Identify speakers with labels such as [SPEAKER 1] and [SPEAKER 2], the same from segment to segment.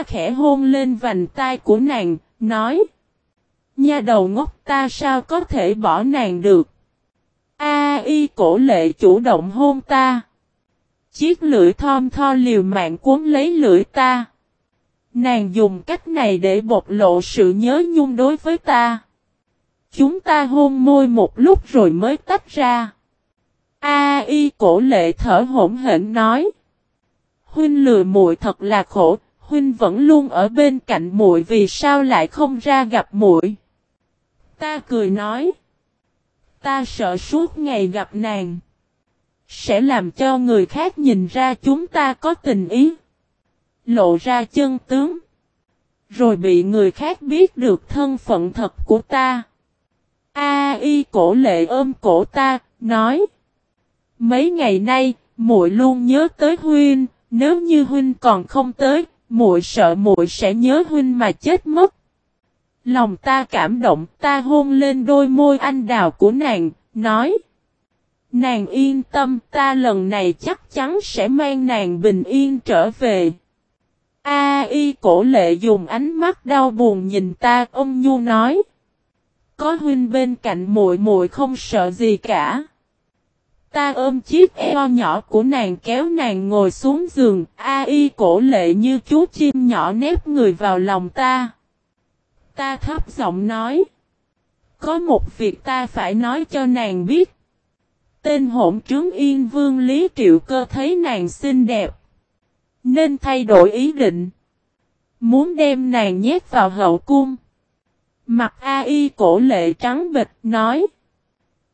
[SPEAKER 1] Ta khẽ hôn lên vành tai của nàng, nói. Nha đầu ngốc ta sao có thể bỏ nàng được. A y cổ lệ chủ động hôn ta. Chiếc lưỡi thom tho liều mạng cuốn lấy lưỡi ta. Nàng dùng cách này để bộc lộ sự nhớ nhung đối với ta. Chúng ta hôn môi một lúc rồi mới tách ra. A y cổ lệ thở hổn hển nói. Huynh lừa muội thật là khổ, huynh vẫn luôn ở bên cạnh muội vì sao lại không ra gặp muội? Ta cười nói. Ta sợ suốt ngày gặp nàng. Sẽ làm cho người khác nhìn ra chúng ta có tình ý. Lộ ra chân tướng. Rồi bị người khác biết được thân phận thật của ta. A y cổ lệ ôm cổ ta, nói. Mấy ngày nay, muội luôn nhớ tới huynh, nếu như huynh còn không tới, muội sợ muội sẽ nhớ huynh mà chết mất. Lòng ta cảm động, ta hôn lên đôi môi anh đào của nàng, nói. Nàng yên tâm, ta lần này chắc chắn sẽ mang nàng bình yên trở về. A y cổ lệ dùng ánh mắt đau buồn nhìn ta, ông Nhu nói. Có huynh bên cạnh muội muội không sợ gì cả. Ta ôm chiếc eo nhỏ của nàng kéo nàng ngồi xuống giường, a y cổ lệ như chú chim nhỏ nếp người vào lòng ta. Ta thấp giọng nói. Có một việc ta phải nói cho nàng biết. Tên hỗn trướng Yên Vương Lý Triệu Cơ thấy nàng xinh đẹp. Nên thay đổi ý định. Muốn đem nàng nhét vào hậu cung. Mặt A Y cổ lệ trắng bịch nói.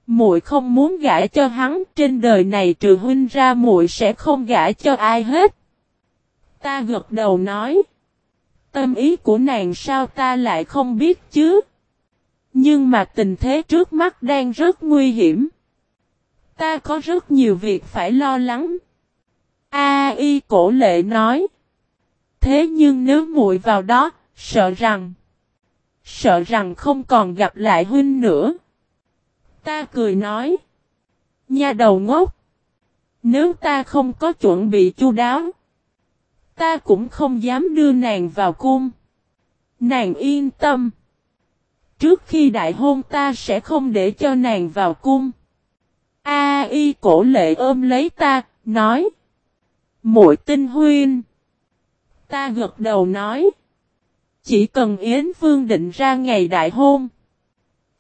[SPEAKER 1] Muội không muốn gả cho hắn trên đời này trừ huynh ra muội sẽ không gả cho ai hết. Ta gật đầu nói. Tâm ý của nàng sao ta lại không biết chứ? Nhưng mà tình thế trước mắt đang rất nguy hiểm. Ta có rất nhiều việc phải lo lắng. A y cổ lệ nói. Thế nhưng nếu muội vào đó, sợ rằng, sợ rằng không còn gặp lại huynh nữa. Ta cười nói. Nha đầu ngốc. Nếu ta không có chuẩn bị chu đáo. Ta cũng không dám đưa nàng vào cung. Nàng yên tâm. Trước khi đại hôn ta sẽ không để cho nàng vào cung. A y cổ lệ ôm lấy ta, nói. Muội tinh huyên. Ta gật đầu nói. Chỉ cần Yến Vương định ra ngày đại hôn.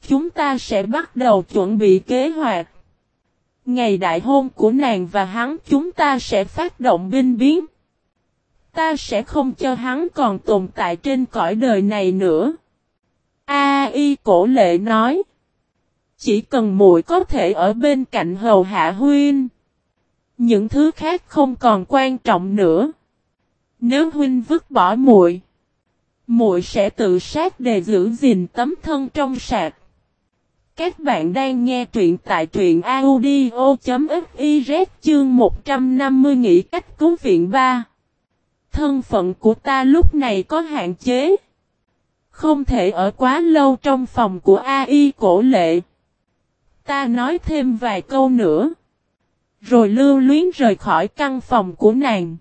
[SPEAKER 1] Chúng ta sẽ bắt đầu chuẩn bị kế hoạch. Ngày đại hôn của nàng và hắn chúng ta sẽ phát động binh biến. Ta sẽ không cho hắn còn tồn tại trên cõi đời này nữa. A y cổ lệ nói. Chỉ cần muội có thể ở bên cạnh hầu hạ huynh. Những thứ khác không còn quan trọng nữa. Nếu huynh vứt bỏ muội, muội sẽ tự sát để giữ gìn tấm thân trong sạch. Các bạn đang nghe truyện tại truyện audio.fiz chương 150 nghĩ cách cứu viện 3. Thân phận của ta lúc này có hạn chế. Không thể ở quá lâu trong phòng của AI cổ lệ. Ta nói thêm vài câu nữa. Rồi lưu luyến rời khỏi căn phòng của nàng.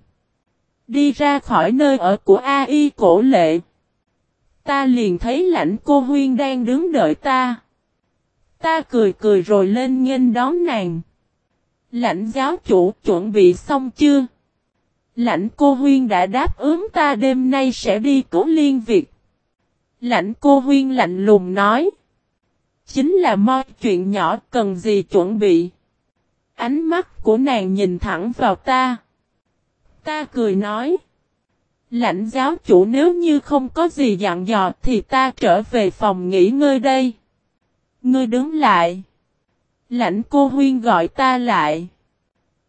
[SPEAKER 1] Đi ra khỏi nơi ở của AI cổ lệ. Ta liền thấy lãnh cô Huyên đang đứng đợi ta. Ta cười cười rồi lên nghênh đón nàng. Lãnh giáo chủ, chuẩn bị xong chưa? Lãnh cô Huyên đã đáp ứng ta, đêm nay sẽ đi cứu liên việc. Lãnh cô Huyên lạnh lùng nói. Chính là mọi chuyện nhỏ, cần gì chuẩn bị. Ánh mắt của nàng nhìn thẳng vào ta. Ta cười nói. Lãnh giáo chủ, nếu như không có gì dặn dò thì ta trở về phòng nghỉ ngơi đây. Ngươi đứng lại. Lãnh cô huyên gọi ta lại.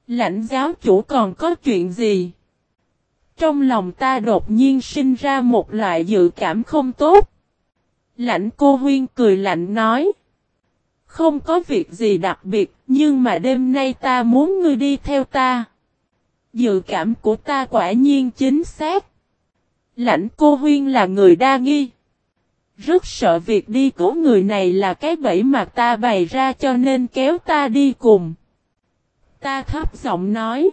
[SPEAKER 1] Lãnh giáo chủ còn có chuyện gì? Trong lòng ta đột nhiên sinh ra một loại dự cảm không tốt. Lãnh cô huyên cười lạnh nói. Không có việc gì đặc biệt, nhưng mà đêm nay ta muốn ngươi đi theo ta. Dự cảm của ta quả nhiên chính xác. Lãnh cô huyên là người đa nghi. Rất sợ việc đi của người này là cái bẫy mà ta bày ra cho nên kéo ta đi cùng. Ta thấp giọng nói.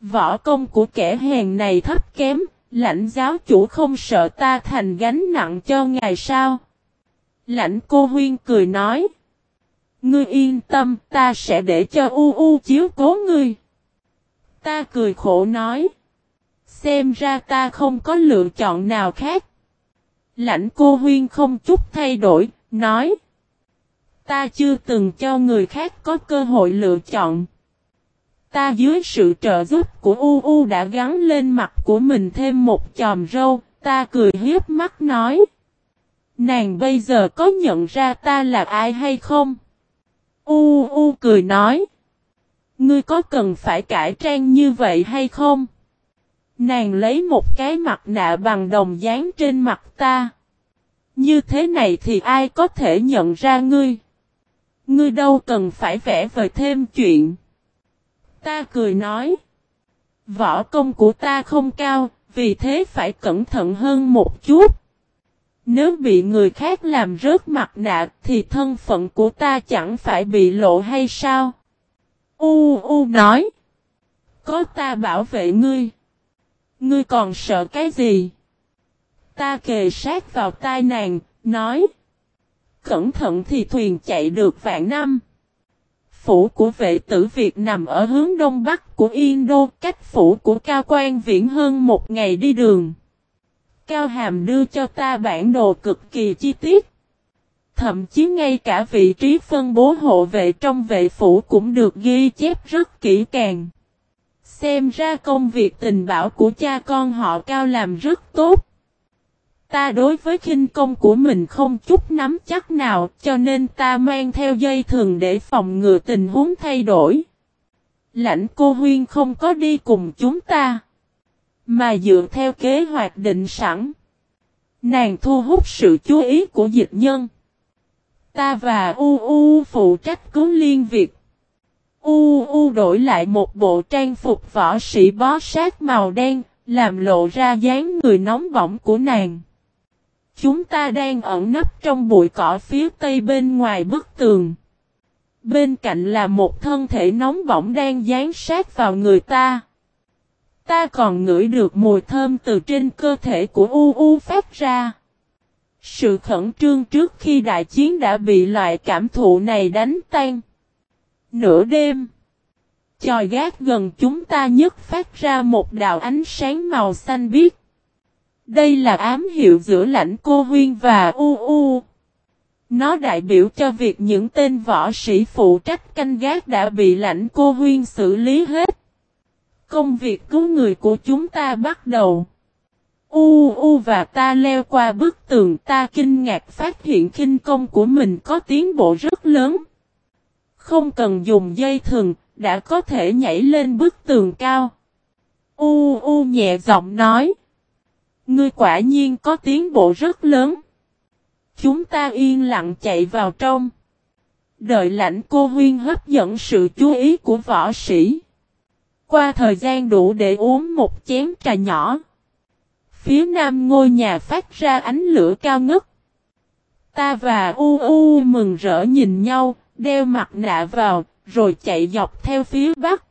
[SPEAKER 1] Võ công của kẻ hèn này thấp kém, lãnh giáo chủ không sợ ta thành gánh nặng cho ngài sao? Lãnh cô huyên cười nói. Ngươi yên tâm, ta sẽ để cho U U chiếu cố ngươi. Ta cười khổ nói. Xem ra ta không có lựa chọn nào khác. Lãnh cô huyên không chút thay đổi, nói. Ta chưa từng cho người khác có cơ hội lựa chọn. Ta dưới sự trợ giúp của U U đã gắn lên mặt của mình thêm một chòm râu, ta cười hiếp mắt nói. Nàng bây giờ có nhận ra ta là ai hay không? U U cười nói. Ngươi có cần phải cải trang như vậy hay không? Nàng lấy một cái mặt nạ bằng đồng dán trên mặt ta. Như thế này thì ai có thể nhận ra ngươi? Ngươi đâu cần phải vẽ vời thêm chuyện. Ta cười nói. Võ công của ta không cao, vì thế phải cẩn thận hơn một chút. Nếu bị người khác làm rớt mặt nạ thì thân phận của ta chẳng phải bị lộ hay sao? U U nói. Có ta bảo vệ ngươi. Ngươi còn sợ cái gì? Ta kề sát vào tai nàng, nói. Cẩn thận thì thuyền chạy được vạn năm. Phủ của vệ tử Việt nằm ở hướng đông bắc của Yên Đô, cách phủ của Cao Quan Viễn hơn một ngày đi đường. Cao Hàm đưa cho ta bản đồ cực kỳ chi tiết. Thậm chí ngay cả vị trí phân bố hộ vệ trong vệ phủ cũng được ghi chép rất kỹ càng. Xem ra công việc tình bảo của cha con họ Cao làm rất tốt. Ta đối với khinh công của mình không chút nắm chắc nào, cho nên ta mang theo dây thường để phòng ngừa tình huống thay đổi. Lãnh cô Huyên không có đi cùng chúng ta. Mà dựa theo kế hoạch định sẵn. Nàng thu hút sự chú ý của dịch nhân. Ta và U U phụ trách cứu liên việc. U U đổi lại một bộ trang phục võ sĩ bó sát màu đen, làm lộ ra dáng người nóng bỏng của nàng. Chúng ta đang ẩn nấp trong bụi cỏ phía tây bên ngoài bức tường. Bên cạnh là một thân thể nóng bỏng đang dán sát vào người ta. Ta còn ngửi được mùi thơm từ trên cơ thể của U U phát ra. Sự khẩn trương trước khi đại chiến đã bị loại cảm thụ này đánh tan. Nửa đêm. Chòi gác gần chúng ta nhất phát ra một đạo ánh sáng màu xanh biếc. Đây là ám hiệu giữa lãnh cô huyên và U U. Nó đại biểu cho việc những tên võ sĩ phụ trách canh gác đã bị lãnh cô huyên xử lý hết. Công việc cứu người của chúng ta bắt đầu. U U và ta leo qua bức tường, ta kinh ngạc phát hiện kinh công của mình có tiến bộ rất lớn. Không cần dùng dây thừng, đã có thể nhảy lên bức tường cao. U U nhẹ giọng nói. Ngươi quả nhiên có tiến bộ rất lớn. Chúng ta yên lặng chạy vào trong. Đợi lãnh cô huyên hấp dẫn sự chú ý của võ sĩ. Qua thời gian đủ để uống một chén trà nhỏ. Phía nam ngôi nhà phát ra ánh lửa cao ngất. Ta và U U mừng rỡ nhìn nhau, đeo mặt nạ vào, rồi chạy dọc theo phía bắc.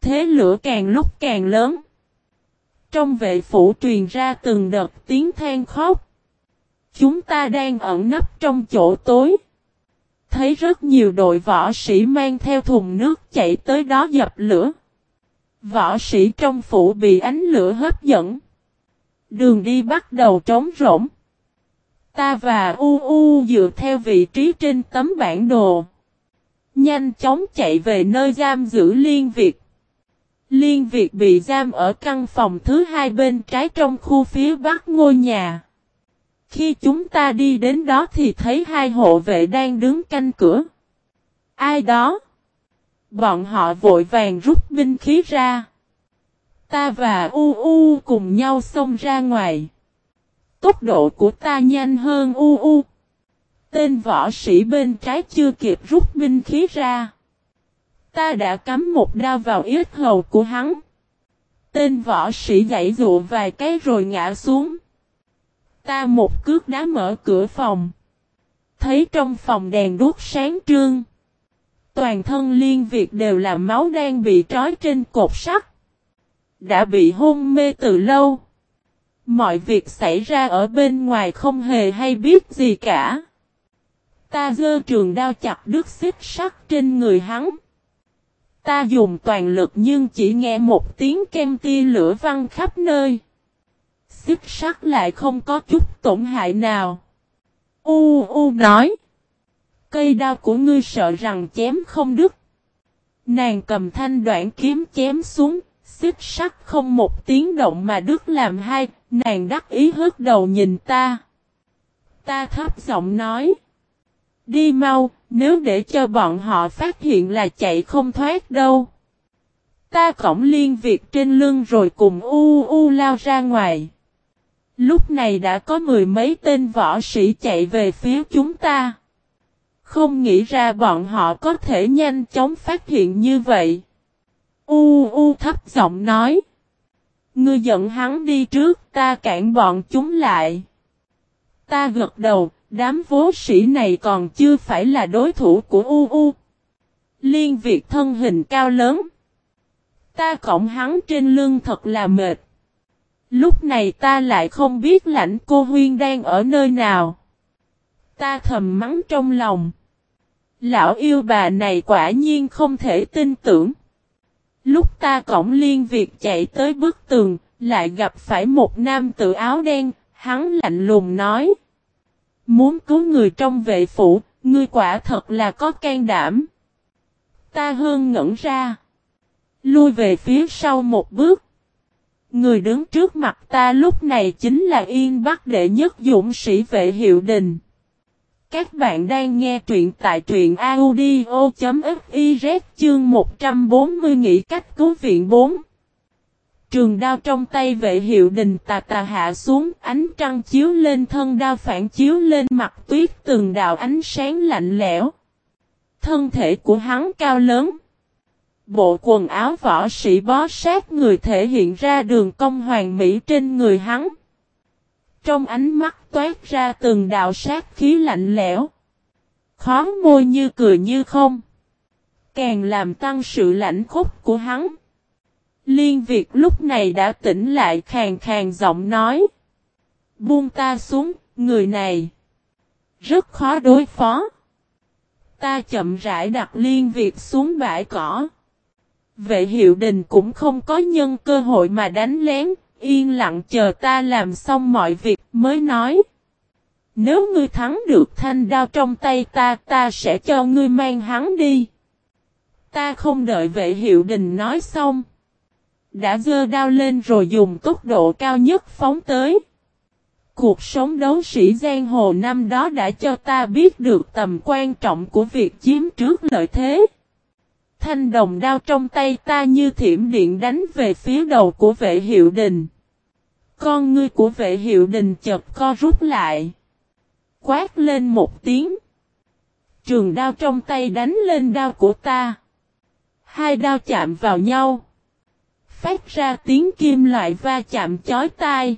[SPEAKER 1] Thế lửa càng lúc càng lớn. Trong vệ phủ truyền ra từng đợt tiếng than khóc. Chúng ta đang ẩn nấp trong chỗ tối. Thấy rất nhiều đội võ sĩ mang theo thùng nước chạy tới đó dập lửa. Võ sĩ trong phủ bị ánh lửa hấp dẫn. Đường đi bắt đầu trống rỗng. Ta và U U dựa theo vị trí trên tấm bản đồ. Nhanh chóng chạy về nơi giam giữ Liên Việt. Liên Việt bị giam ở căn phòng thứ hai bên trái trong khu phía bắc ngôi nhà. Khi chúng ta đi đến đó thì thấy hai hộ vệ đang đứng canh cửa. Ai đó? Bọn họ vội vàng rút binh khí ra. Ta và U U cùng nhau xông ra ngoài. Tốc độ của ta nhanh hơn U U. Tên võ sĩ bên trái chưa kịp rút binh khí ra. Ta đã cắm một đao vào yết hầu của hắn. Tên võ sĩ dãy dụ vài cái rồi ngã xuống. Ta một cước đá mở cửa phòng. Thấy trong phòng đèn đuốc sáng trương. Toàn thân liên việt đều là máu đang bị trói trên cột sắt. Đã bị hôn mê từ lâu. Mọi việc xảy ra ở bên ngoài không hề hay biết gì cả. Ta dơ trường đao chặt đứt xích sắt trên người hắn. Ta dùng toàn lực nhưng chỉ nghe một tiếng kem tia lửa văng khắp nơi. Xích sắt lại không có chút tổn hại nào. U U nói. Cây đao của ngươi sợ rằng chém không đứt. Nàng cầm thanh đoạn kiếm chém xuống, xích sắt không một tiếng động mà đứt làm hai, nàng đắc ý hớt đầu nhìn ta. Ta thấp giọng nói. Đi mau, nếu để cho bọn họ phát hiện là chạy không thoát đâu. Ta cổng liên việc trên lưng rồi cùng u u lao ra ngoài. Lúc này đã có mười mấy tên võ sĩ chạy về phía chúng ta. Không nghĩ ra bọn họ có thể nhanh chóng phát hiện như vậy. U u thấp giọng nói. Ngươi dẫn hắn đi trước ta cản bọn chúng lại. Ta gật đầu, đám vố sĩ này còn chưa phải là đối thủ của U U. Liên Việt thân hình cao lớn. Ta cộng hắn trên lưng thật là mệt. Lúc này ta lại không biết lãnh cô Huyên đang ở nơi nào. Ta thầm mắng trong lòng. Lão yêu bà này quả nhiên không thể tin tưởng. Lúc ta cổng liên việc chạy tới bức tường, lại gặp phải một nam tự áo đen, hắn lạnh lùng nói. Muốn cứu người trong vệ phủ, ngươi quả thật là có can đảm. Ta hương ngẩn ra. Lui về phía sau một bước. Người đứng trước mặt ta lúc này chính là Yên Bắc đệ nhất dũng sĩ vệ hiệu đình. Các bạn đang nghe truyện tại truyện audio.fiz chương 140 nghĩ cách cứu viện 4. Trường đao trong tay vệ hiệu đình tà tà hạ xuống, ánh trăng chiếu lên thân đao phản chiếu lên mặt tuyết từng đạo ánh sáng lạnh lẽo. Thân thể của hắn cao lớn. Bộ quần áo võ sĩ bó sát người thể hiện ra đường cong hoàng mỹ trên người hắn. Trong ánh mắt toát ra từng đạo sát khí lạnh lẽo. Khó môi như cười như không. Càng làm tăng sự lạnh khúc của hắn. Liên Việt lúc này đã tỉnh lại khàng khàng giọng nói. Buông ta xuống, người này. Rất khó đối phó. Ta chậm rãi đặt Liên Việt xuống bãi cỏ. Vệ hiệu đình cũng không có nhân cơ hội mà đánh lén, yên lặng chờ ta làm xong mọi việc mới nói. Nếu ngươi thắng được thanh đao trong tay ta, ta sẽ cho ngươi mang hắn đi. Ta không đợi vệ hiệu đình nói xong. Đã dơ đao lên rồi dùng tốc độ cao nhất phóng tới. Cuộc sống đấu sĩ giang hồ năm đó đã cho ta biết được tầm quan trọng của việc chiếm trước lợi thế. Thanh đồng đao trong tay ta như thiểm điện đánh về phía đầu của vệ hiệu đình. Con ngươi của vệ hiệu đình chợt co rút lại. Quát lên một tiếng. Trường đao trong tay đánh lên đao của ta. Hai đao chạm vào nhau. Phát ra tiếng kim loại va chạm chói tai.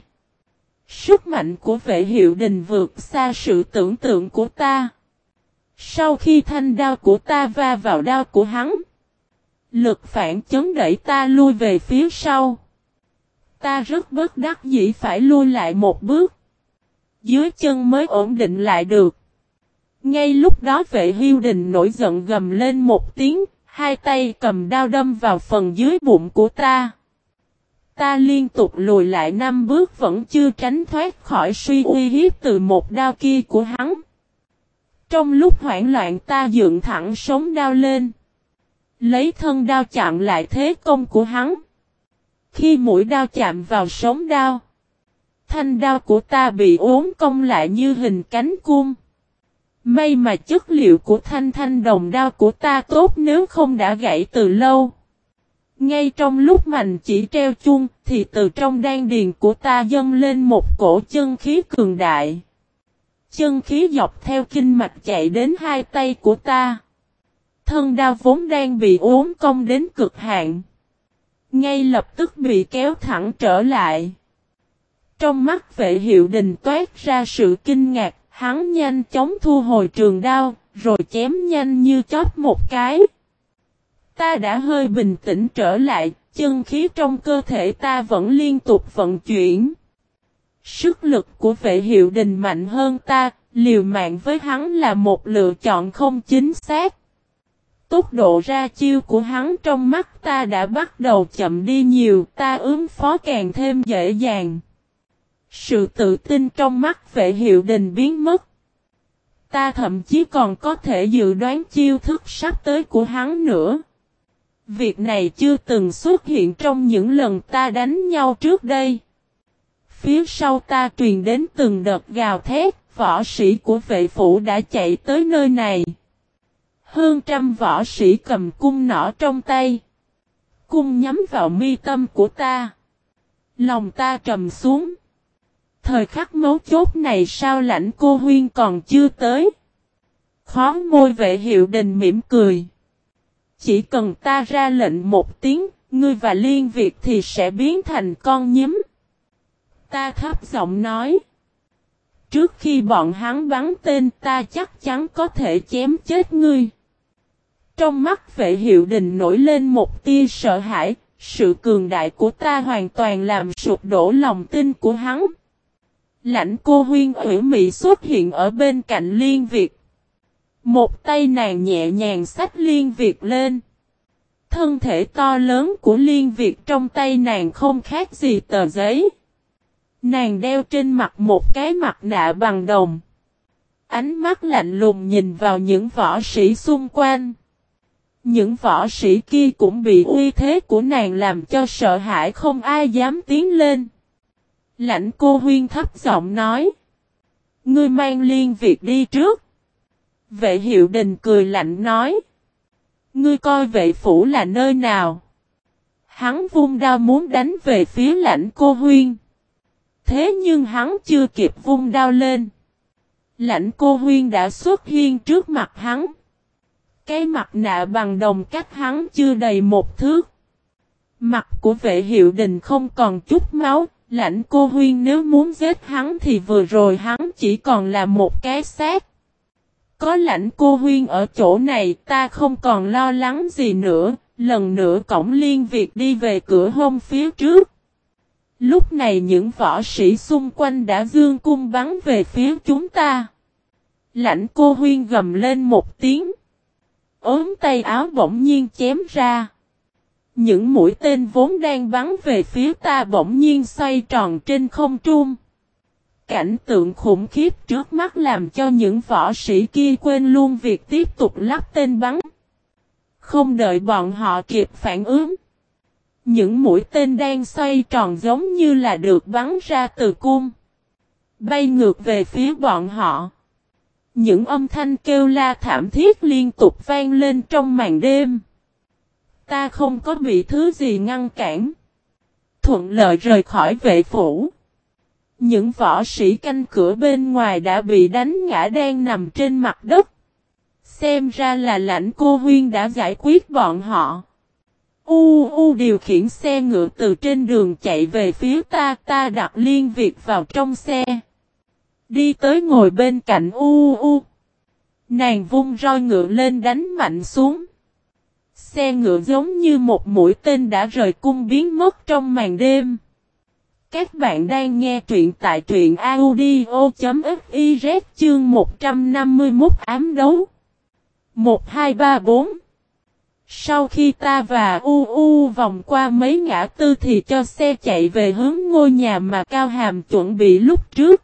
[SPEAKER 1] Sức mạnh của vệ hiệu đình vượt xa sự tưởng tượng của ta. Sau khi thanh đao của ta va vào đao của hắn. Lực phản chấn đẩy ta lui về phía sau. Ta rất bất đắc dĩ phải lui lại một bước. Dưới chân mới ổn định lại được. Ngay lúc đó vệ hiêu đình nổi giận gầm lên một tiếng, hai tay cầm đao đâm vào phần dưới bụng của ta. Ta liên tục lùi lại năm bước vẫn chưa tránh thoát khỏi suy uy hiếp từ một đao kia của hắn. Trong lúc hoảng loạn ta dựng thẳng sống đao lên. Lấy thân đao chặn lại thế công của hắn. Khi mũi đao chạm vào sống đao. Thanh đao của ta bị uốn cong lại như hình cánh cung. May mà chất liệu của thanh thanh đồng đao của ta tốt nếu không đã gãy từ lâu. Ngay trong lúc mạnh chỉ treo chung thì từ trong đan điền của ta dâng lên một cổ chân khí cường đại. Chân khí dọc theo kinh mạch chạy đến hai tay của ta. Thân đao vốn đang bị uốn cong đến cực hạn. Ngay lập tức bị kéo thẳng trở lại. Trong mắt vệ hiệu đình toát ra sự kinh ngạc, hắn nhanh chóng thu hồi trường đao, rồi chém nhanh như chóp một cái. Ta đã hơi bình tĩnh trở lại, chân khí trong cơ thể ta vẫn liên tục vận chuyển. Sức lực của vệ hiệu đình mạnh hơn ta, liều mạng với hắn là một lựa chọn không chính xác. Tốc độ ra chiêu của hắn trong mắt ta đã bắt đầu chậm đi nhiều, ta ứng phó càng thêm dễ dàng. Sự tự tin trong mắt vệ hiệu đình biến mất. Ta thậm chí còn có thể dự đoán chiêu thức sắp tới của hắn nữa. Việc này chưa từng xuất hiện trong những lần ta đánh nhau trước đây. Phía sau ta truyền đến từng đợt gào thét, võ sĩ của vệ phủ đã chạy tới nơi này. Hơn trăm võ sĩ cầm cung nỏ trong tay. Cung nhắm vào mi tâm của ta. Lòng ta trầm xuống. Thời khắc mấu chốt này sao lãnh cô huyên còn chưa tới. Khó môi vệ hiệu đình mỉm cười. Chỉ cần ta ra lệnh một tiếng, ngươi và liên việt thì sẽ biến thành con nhím. Ta thấp giọng nói. Trước khi bọn hắn bắn tên ta chắc chắn có thể chém chết ngươi. Trong mắt vệ hiệu đình nổi lên một tia sợ hãi, sự cường đại của ta hoàn toàn làm sụp đổ lòng tin của hắn. Lãnh cô huyên ủy mị xuất hiện ở bên cạnh liên việt. Một tay nàng nhẹ nhàng xách liên việt lên. Thân thể to lớn của liên việt trong tay nàng không khác gì tờ giấy. Nàng đeo trên mặt một cái mặt nạ bằng đồng. Ánh mắt lạnh lùng nhìn vào những võ sĩ xung quanh. Những võ sĩ kia cũng bị uy thế của nàng làm cho sợ hãi không ai dám tiến lên. Lãnh cô huyên thấp giọng nói. Ngươi mang liên việc đi trước. Vệ hiệu đình cười lạnh nói. Ngươi coi vệ phủ là nơi nào? Hắn vung đao muốn đánh về phía lãnh cô huyên. Thế nhưng hắn chưa kịp vung đao lên. Lãnh cô huyên đã xuất hiện trước mặt hắn. Cái mặt nạ bằng đồng cách hắn chưa đầy một thước. Mặt của vệ hiệu đình không còn chút máu, lãnh cô huyên nếu muốn giết hắn thì vừa rồi hắn chỉ còn là một cái xác. Có lãnh cô huyên ở chỗ này ta không còn lo lắng gì nữa, lần nữa cổng liên việc đi về cửa hông phía trước. Lúc này những võ sĩ xung quanh đã dương cung bắn về phía chúng ta. Lãnh cô huyên gầm lên một tiếng ốm tay áo bỗng nhiên chém ra. Những mũi tên vốn đang bắn về phía ta bỗng nhiên xoay tròn trên không trung. Cảnh tượng khủng khiếp trước mắt làm cho những võ sĩ kia quên luôn việc tiếp tục lắp tên bắn. Không đợi bọn họ kịp phản ứng. Những mũi tên đang xoay tròn giống như là được bắn ra từ cung. Bay ngược về phía bọn họ. Những âm thanh kêu la thảm thiết liên tục vang lên trong màn đêm. Ta không có bị thứ gì ngăn cản. Thuận lợi rời khỏi vệ phủ. Những võ sĩ canh cửa bên ngoài đã bị đánh ngã đang nằm trên mặt đất. Xem ra là lãnh cô huyên đã giải quyết bọn họ. U U điều khiển xe ngựa từ trên đường chạy về phía ta, ta đặt liên việc vào trong xe. Đi tới ngồi bên cạnh U U. Nàng vung roi ngựa lên đánh mạnh xuống. Xe ngựa giống như một mũi tên đã rời cung biến mất trong màn đêm. Các bạn đang nghe truyện tại truyện audio.fiz chương 151 ám đấu. 1234 Sau khi ta và U U vòng qua mấy ngã tư thì cho xe chạy về hướng ngôi nhà mà Cao Hàm chuẩn bị lúc trước.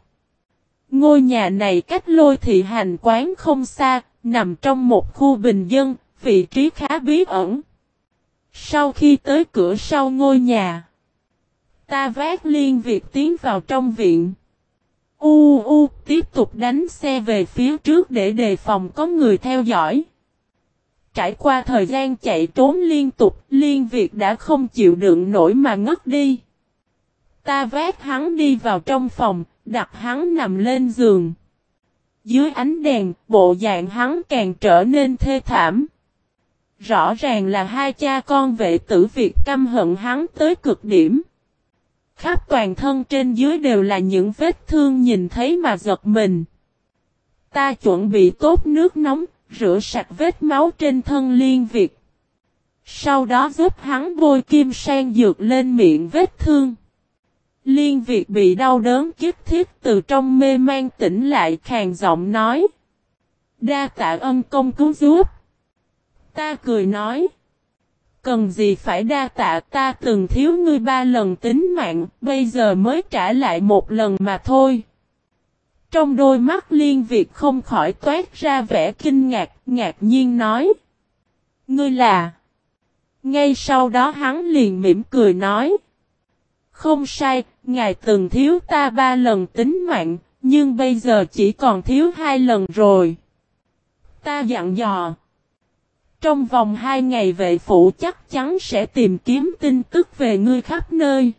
[SPEAKER 1] Ngôi nhà này cách lôi thị hành quán không xa, nằm trong một khu bình dân, vị trí khá bí ẩn. Sau khi tới cửa sau ngôi nhà, ta vác liên việc tiến vào trong viện. U u tiếp tục đánh xe về phía trước để đề phòng có người theo dõi. Trải qua thời gian chạy trốn liên tục, liên việc đã không chịu đựng nổi mà ngất đi. Ta vác hắn đi vào trong phòng, đặt hắn nằm lên giường. Dưới ánh đèn, bộ dạng hắn càng trở nên thê thảm. Rõ ràng là hai cha con vệ tử Việt căm hận hắn tới cực điểm. Khắp toàn thân trên dưới đều là những vết thương nhìn thấy mà giật mình. Ta chuẩn bị tốt nước nóng, rửa sạch vết máu trên thân liên Việt. Sau đó giúp hắn bôi kim sang dược lên miệng vết thương. Liên Việt bị đau đớn kiếp thiết từ trong mê man tỉnh lại khàn giọng nói. Đa tạ ân công cứu giúp. Ta cười nói. Cần gì phải đa tạ ta từng thiếu ngươi ba lần tính mạng, bây giờ mới trả lại một lần mà thôi. Trong đôi mắt liên Việt không khỏi toát ra vẻ kinh ngạc, ngạc nhiên nói. Ngươi là... Ngay sau đó hắn liền mỉm cười nói. Không sai, ngài từng thiếu ta ba lần tính mạng, nhưng bây giờ chỉ còn thiếu hai lần rồi. Ta dặn dò. Trong vòng hai ngày vệ phủ chắc chắn sẽ tìm kiếm tin tức về ngươi khắp nơi.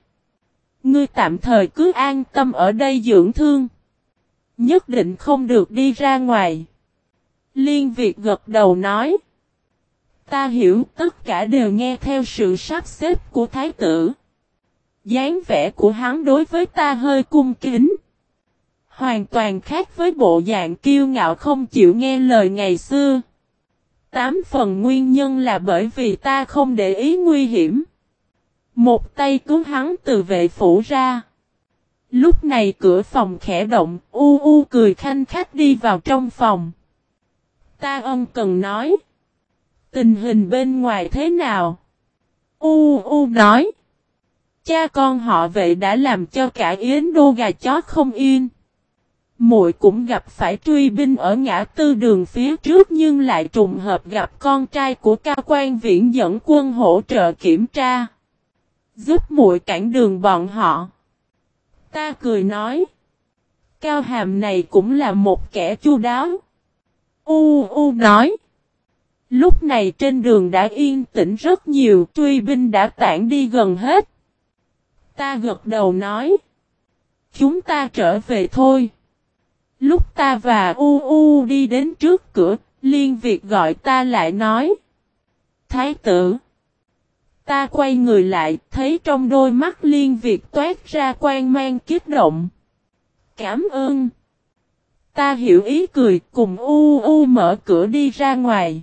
[SPEAKER 1] Ngươi tạm thời cứ an tâm ở đây dưỡng thương. Nhất định không được đi ra ngoài. Liên Việt gật đầu nói. Ta hiểu tất cả đều nghe theo sự sắp xếp của thái tử dáng vẻ của hắn đối với ta hơi cung kính. Hoàn toàn khác với bộ dạng kiêu ngạo không chịu nghe lời ngày xưa. Tám phần nguyên nhân là bởi vì ta không để ý nguy hiểm. Một tay cứu hắn từ vệ phủ ra. Lúc này cửa phòng khẽ động, u u cười khanh khách đi vào trong phòng. Ta ân cần nói. Tình hình bên ngoài thế nào? U u nói. Cha con họ vậy đã làm cho cả Yến đô gà chó không yên. Muội cũng gặp phải truy binh ở ngã tư đường phía trước nhưng lại trùng hợp gặp con trai của cao quan viễn dẫn quân hỗ trợ kiểm tra. Giúp muội cản đường bọn họ. Ta cười nói. Cao hàm này cũng là một kẻ chu đáo. U U nói. Lúc này trên đường đã yên tĩnh rất nhiều, truy binh đã tản đi gần hết. Ta gật đầu nói. Chúng ta trở về thôi. Lúc ta và U U đi đến trước cửa, Liên Việt gọi ta lại nói. Thái tử. Ta quay người lại, thấy trong đôi mắt Liên Việt toát ra quan mang kích động. Cảm ơn. Ta hiểu ý cười cùng U U mở cửa đi ra ngoài.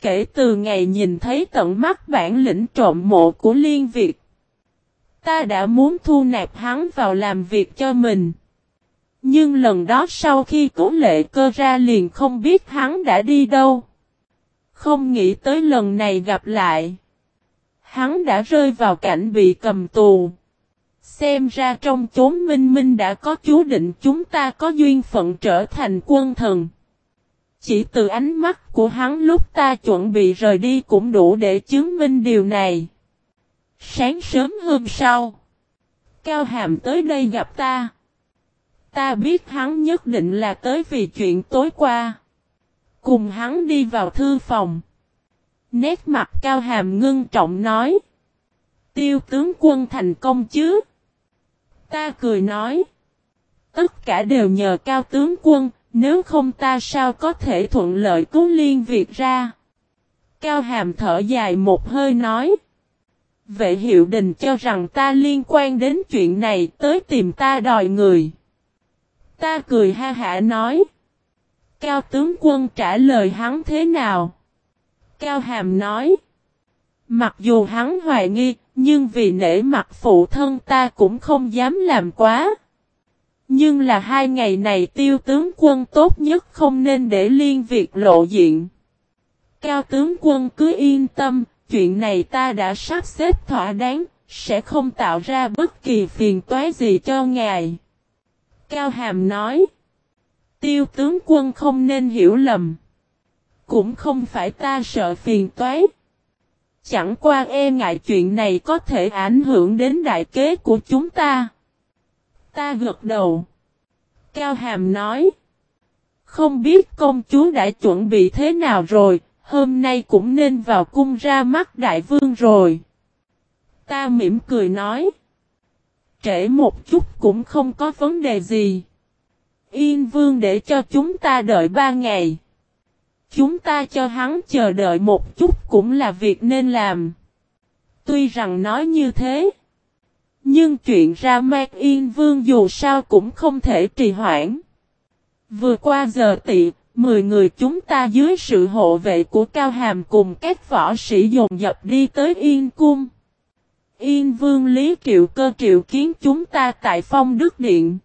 [SPEAKER 1] Kể từ ngày nhìn thấy tận mắt bản lĩnh trộm mộ của Liên Việt. Ta đã muốn thu nạp hắn vào làm việc cho mình. Nhưng lần đó sau khi cố lệ cơ ra liền không biết hắn đã đi đâu. Không nghĩ tới lần này gặp lại. Hắn đã rơi vào cảnh bị cầm tù. Xem ra trong chốn minh minh đã có chú định chúng ta có duyên phận trở thành quân thần. Chỉ từ ánh mắt của hắn lúc ta chuẩn bị rời đi cũng đủ để chứng minh điều này. Sáng sớm hôm sau. Cao Hàm tới đây gặp ta. Ta biết hắn nhất định là tới vì chuyện tối qua. Cùng hắn đi vào thư phòng. Nét mặt cao hàm ngưng trọng nói. Tiêu tướng quân thành công chứ? Ta cười nói. Tất cả đều nhờ cao tướng quân, nếu không ta sao có thể thuận lợi cứu liên việc ra. Cao hàm thở dài một hơi nói. Vệ hiệu đình cho rằng ta liên quan đến chuyện này tới tìm ta đòi người. Ta cười ha hả nói. Cao tướng quân trả lời hắn thế nào? Cao hàm nói. Mặc dù hắn hoài nghi, nhưng vì nể mặt phụ thân ta cũng không dám làm quá. Nhưng là hai ngày này tiêu tướng quân tốt nhất không nên để liên việc lộ diện. Cao tướng quân cứ yên tâm, chuyện này ta đã sắp xếp thỏa đáng, sẽ không tạo ra bất kỳ phiền toái gì cho ngài. Cao Hàm nói. Tiêu tướng quân không nên hiểu lầm. Cũng không phải ta sợ phiền toái. Chẳng qua e ngại chuyện này có thể ảnh hưởng đến đại kế của chúng ta. Ta gật đầu. Cao Hàm nói. Không biết công chúa đã chuẩn bị thế nào rồi, hôm nay cũng nên vào cung ra mắt đại vương rồi. Ta mỉm cười nói trễ một chút cũng không có vấn đề gì. Yên vương để cho chúng ta đợi ba ngày. Chúng ta cho hắn chờ đợi một chút cũng là việc nên làm. Tuy rằng nói như thế. Nhưng chuyện ra mạc yên vương dù sao cũng không thể trì hoãn. Vừa qua giờ tiệc, 10 người chúng ta dưới sự hộ vệ của Cao Hàm cùng các võ sĩ dồn dập đi tới Yên Cung. Yên Vương Lý Triệu Cơ triệu kiến chúng ta tại phong Đức Điện.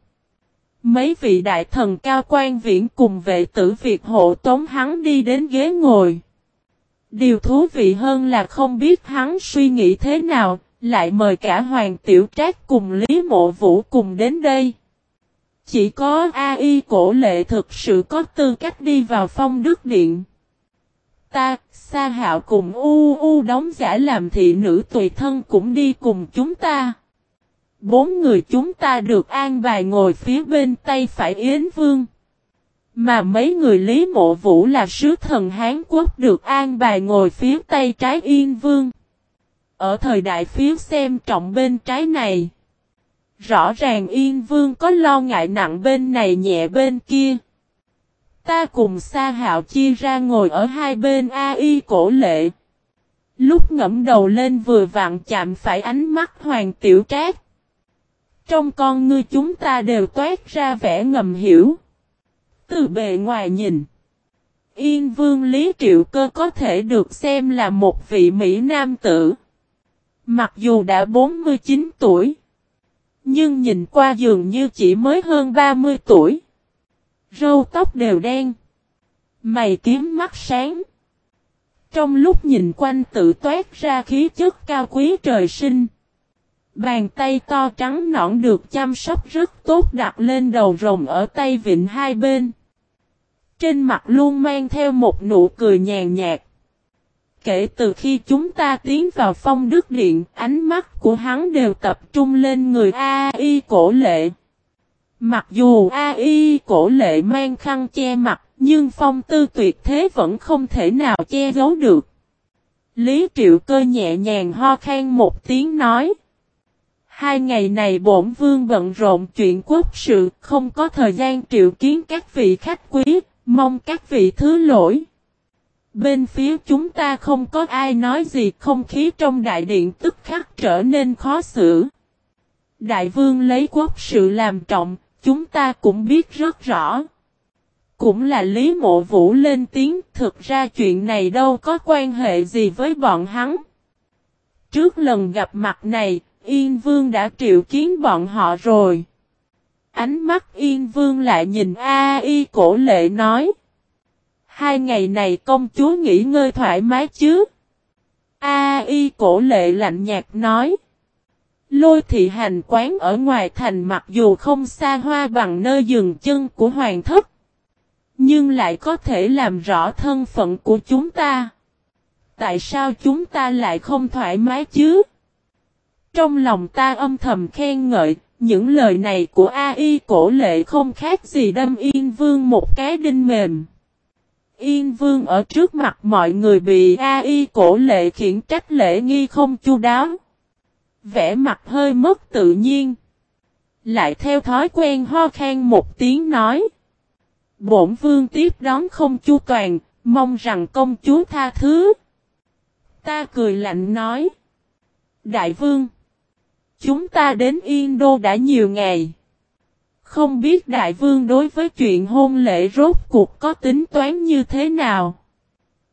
[SPEAKER 1] Mấy vị đại thần cao quan viễn cùng vệ tử Việt hộ tống hắn đi đến ghế ngồi. Điều thú vị hơn là không biết hắn suy nghĩ thế nào, lại mời cả Hoàng Tiểu Trác cùng Lý Mộ Vũ cùng đến đây. Chỉ có AI cổ lệ thực sự có tư cách đi vào phong đức điện. Ta, Sa Hạo cùng U U đóng giả làm thị nữ tùy thân cũng đi cùng chúng ta. Bốn người chúng ta được an bài ngồi phía bên tay phải Yến Vương. Mà mấy người Lý Mộ Vũ là sứ thần Hán Quốc được an bài ngồi phía tay trái Yên Vương. Ở thời đại phía xem trọng bên trái này. Rõ ràng Yên Vương có lo ngại nặng bên này nhẹ bên kia. Ta cùng Sa Hạo chia ra ngồi ở hai bên AI cổ lệ. Lúc ngẫm đầu lên vừa vặn chạm phải ánh mắt Hoàng Tiểu Trác. Trong con ngươi chúng ta đều toát ra vẻ ngầm hiểu. Từ bề ngoài nhìn. Yên Vương Lý Triệu Cơ có thể được xem là một vị Mỹ Nam tử. Mặc dù đã 49 tuổi. Nhưng nhìn qua dường như chỉ mới hơn 30 tuổi. Râu tóc đều đen. Mày kiếm mắt sáng. Trong lúc nhìn quanh tự toát ra khí chất cao quý trời sinh. Bàn tay to trắng nõn được chăm sóc rất tốt đặt lên đầu rồng ở tay vịnh hai bên. Trên mặt luôn mang theo một nụ cười nhàn nhạt. Kể từ khi chúng ta tiến vào phong đức điện, ánh mắt của hắn đều tập trung lên người A.I. cổ lệ. Mặc dù A.I. cổ lệ mang khăn che mặt, nhưng phong tư tuyệt thế vẫn không thể nào che giấu được. Lý triệu cơ nhẹ nhàng ho khan một tiếng nói. Hai ngày này bổn vương bận rộn chuyện quốc sự, không có thời gian triệu kiến các vị khách quý, mong các vị thứ lỗi. Bên phía chúng ta không có ai nói gì không khí trong đại điện tức khắc trở nên khó xử. Đại vương lấy quốc sự làm trọng, chúng ta cũng biết rất rõ. Cũng là Lý Mộ Vũ lên tiếng, thực ra chuyện này đâu có quan hệ gì với bọn hắn. Trước lần gặp mặt này, Yên Vương đã triệu kiến bọn họ rồi. Ánh mắt Yên Vương lại nhìn A Y cổ lệ nói. Hai ngày này công chúa nghỉ ngơi thoải mái chứ? A y cổ lệ lạnh nhạt nói. Lôi thị hành quán ở ngoài thành mặc dù không xa hoa bằng nơi dừng chân của hoàng thất. Nhưng lại có thể làm rõ thân phận của chúng ta. Tại sao chúng ta lại không thoải mái chứ? Trong lòng ta âm thầm khen ngợi, những lời này của a y cổ lệ không khác gì đâm yên vương một cái đinh mềm. Yên Vương ở trước mặt mọi người bị Ai cổ lệ khiển trách lễ nghi không chu đáo. Vẽ mặt hơi mất tự nhiên. Lại theo thói quen ho khan một tiếng nói. Bổn vương tiếp đón không chu toàn, mong rằng công chúa tha thứ. Ta cười lạnh nói. Đại vương. Chúng ta đến Yên Đô đã nhiều ngày. Không biết đại vương đối với chuyện hôn lễ rốt cuộc có tính toán như thế nào.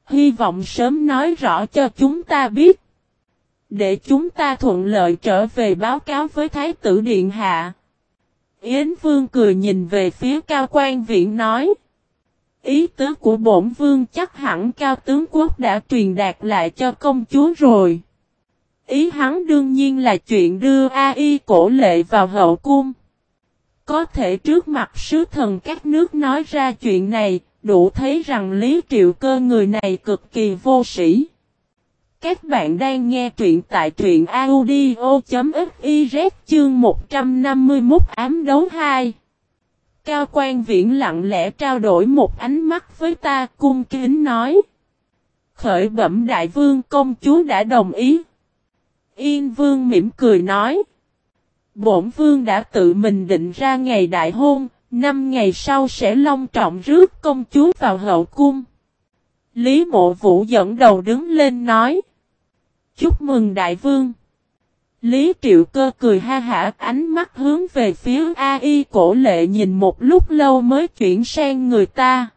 [SPEAKER 1] Hy vọng sớm nói rõ cho chúng ta biết. Để chúng ta thuận lợi trở về báo cáo với Thái tử Điện Hạ. Yến Vương cười nhìn về phía cao quan viện nói. Ý tứ của bổn vương chắc hẳn cao tướng quốc đã truyền đạt lại cho công chúa rồi. Ý hắn đương nhiên là chuyện đưa A.I. cổ lệ vào hậu cung. Có thể trước mặt sứ thần các nước nói ra chuyện này, đủ thấy rằng Lý Triệu Cơ người này cực kỳ vô sĩ. Các bạn đang nghe truyện tại truyện audio.fiz chương 151 ám đấu 2. Cao quan viễn lặng lẽ trao đổi một ánh mắt với ta cung kính nói. Khởi bẩm đại vương công chúa đã đồng ý. Yên vương mỉm cười nói. Bổn vương đã tự mình định ra ngày đại hôn, năm ngày sau sẽ long trọng rước công chúa vào hậu cung. Lý mộ vũ dẫn đầu đứng lên nói. Chúc mừng đại vương. Lý triệu cơ cười ha hả ánh mắt hướng về phía A.I. cổ lệ nhìn một lúc lâu mới chuyển sang người ta.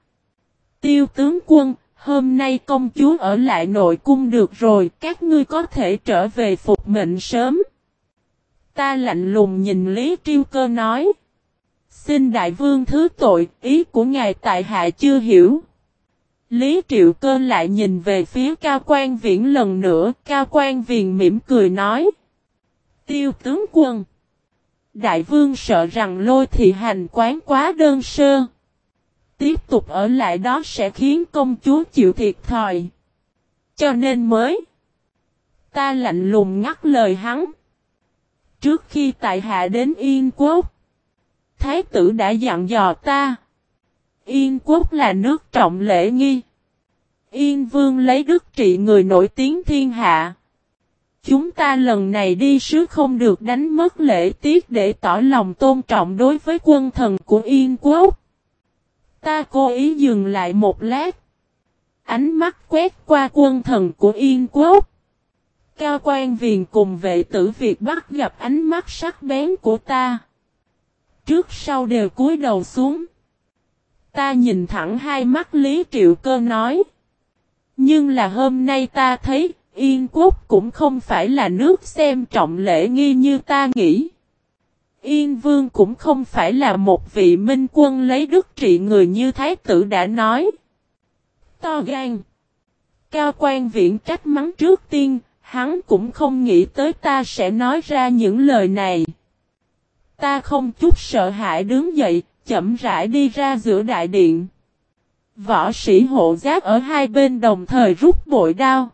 [SPEAKER 1] Tiêu tướng quân, Hôm nay công chúa ở lại nội cung được rồi, các ngươi có thể trở về phục mệnh sớm. Ta lạnh lùng nhìn Lý Triêu Cơ nói. Xin đại vương thứ tội, ý của ngài tại hạ chưa hiểu. Lý Triệu Cơ lại nhìn về phía Cao Quan Viễn lần nữa, Cao Quan Viễn mỉm cười nói. Tiêu tướng quân. Đại vương sợ rằng lôi thị hành quán quá đơn sơ. Tiếp tục ở lại đó sẽ khiến công chúa chịu thiệt thòi. Cho nên mới. Ta lạnh lùng ngắt lời hắn. Trước khi tại hạ đến Yên Quốc. Thái tử đã dặn dò ta. Yên Quốc là nước trọng lễ nghi. Yên Vương lấy đức trị người nổi tiếng thiên hạ. Chúng ta lần này đi sứ không được đánh mất lễ tiết để tỏ lòng tôn trọng đối với quân thần của Yên Quốc. Ta cố ý dừng lại một lát. Ánh mắt quét qua quân thần của Yên Quốc. Cao quan viền cùng vệ tử Việt bắt gặp ánh mắt sắc bén của ta. Trước sau đều cúi đầu xuống. Ta nhìn thẳng hai mắt Lý Triệu Cơ nói. Nhưng là hôm nay ta thấy Yên Quốc cũng không phải là nước xem trọng lễ nghi như ta nghĩ. Yên Vương cũng không phải là một vị minh quân lấy đức trị người như Thái tử đã nói. To gan. Cao quan viện trách mắng trước tiên, hắn cũng không nghĩ tới ta sẽ nói ra những lời này. Ta không chút sợ hãi đứng dậy, chậm rãi đi ra giữa đại điện. Võ sĩ hộ giáp ở hai bên đồng thời rút bội đao.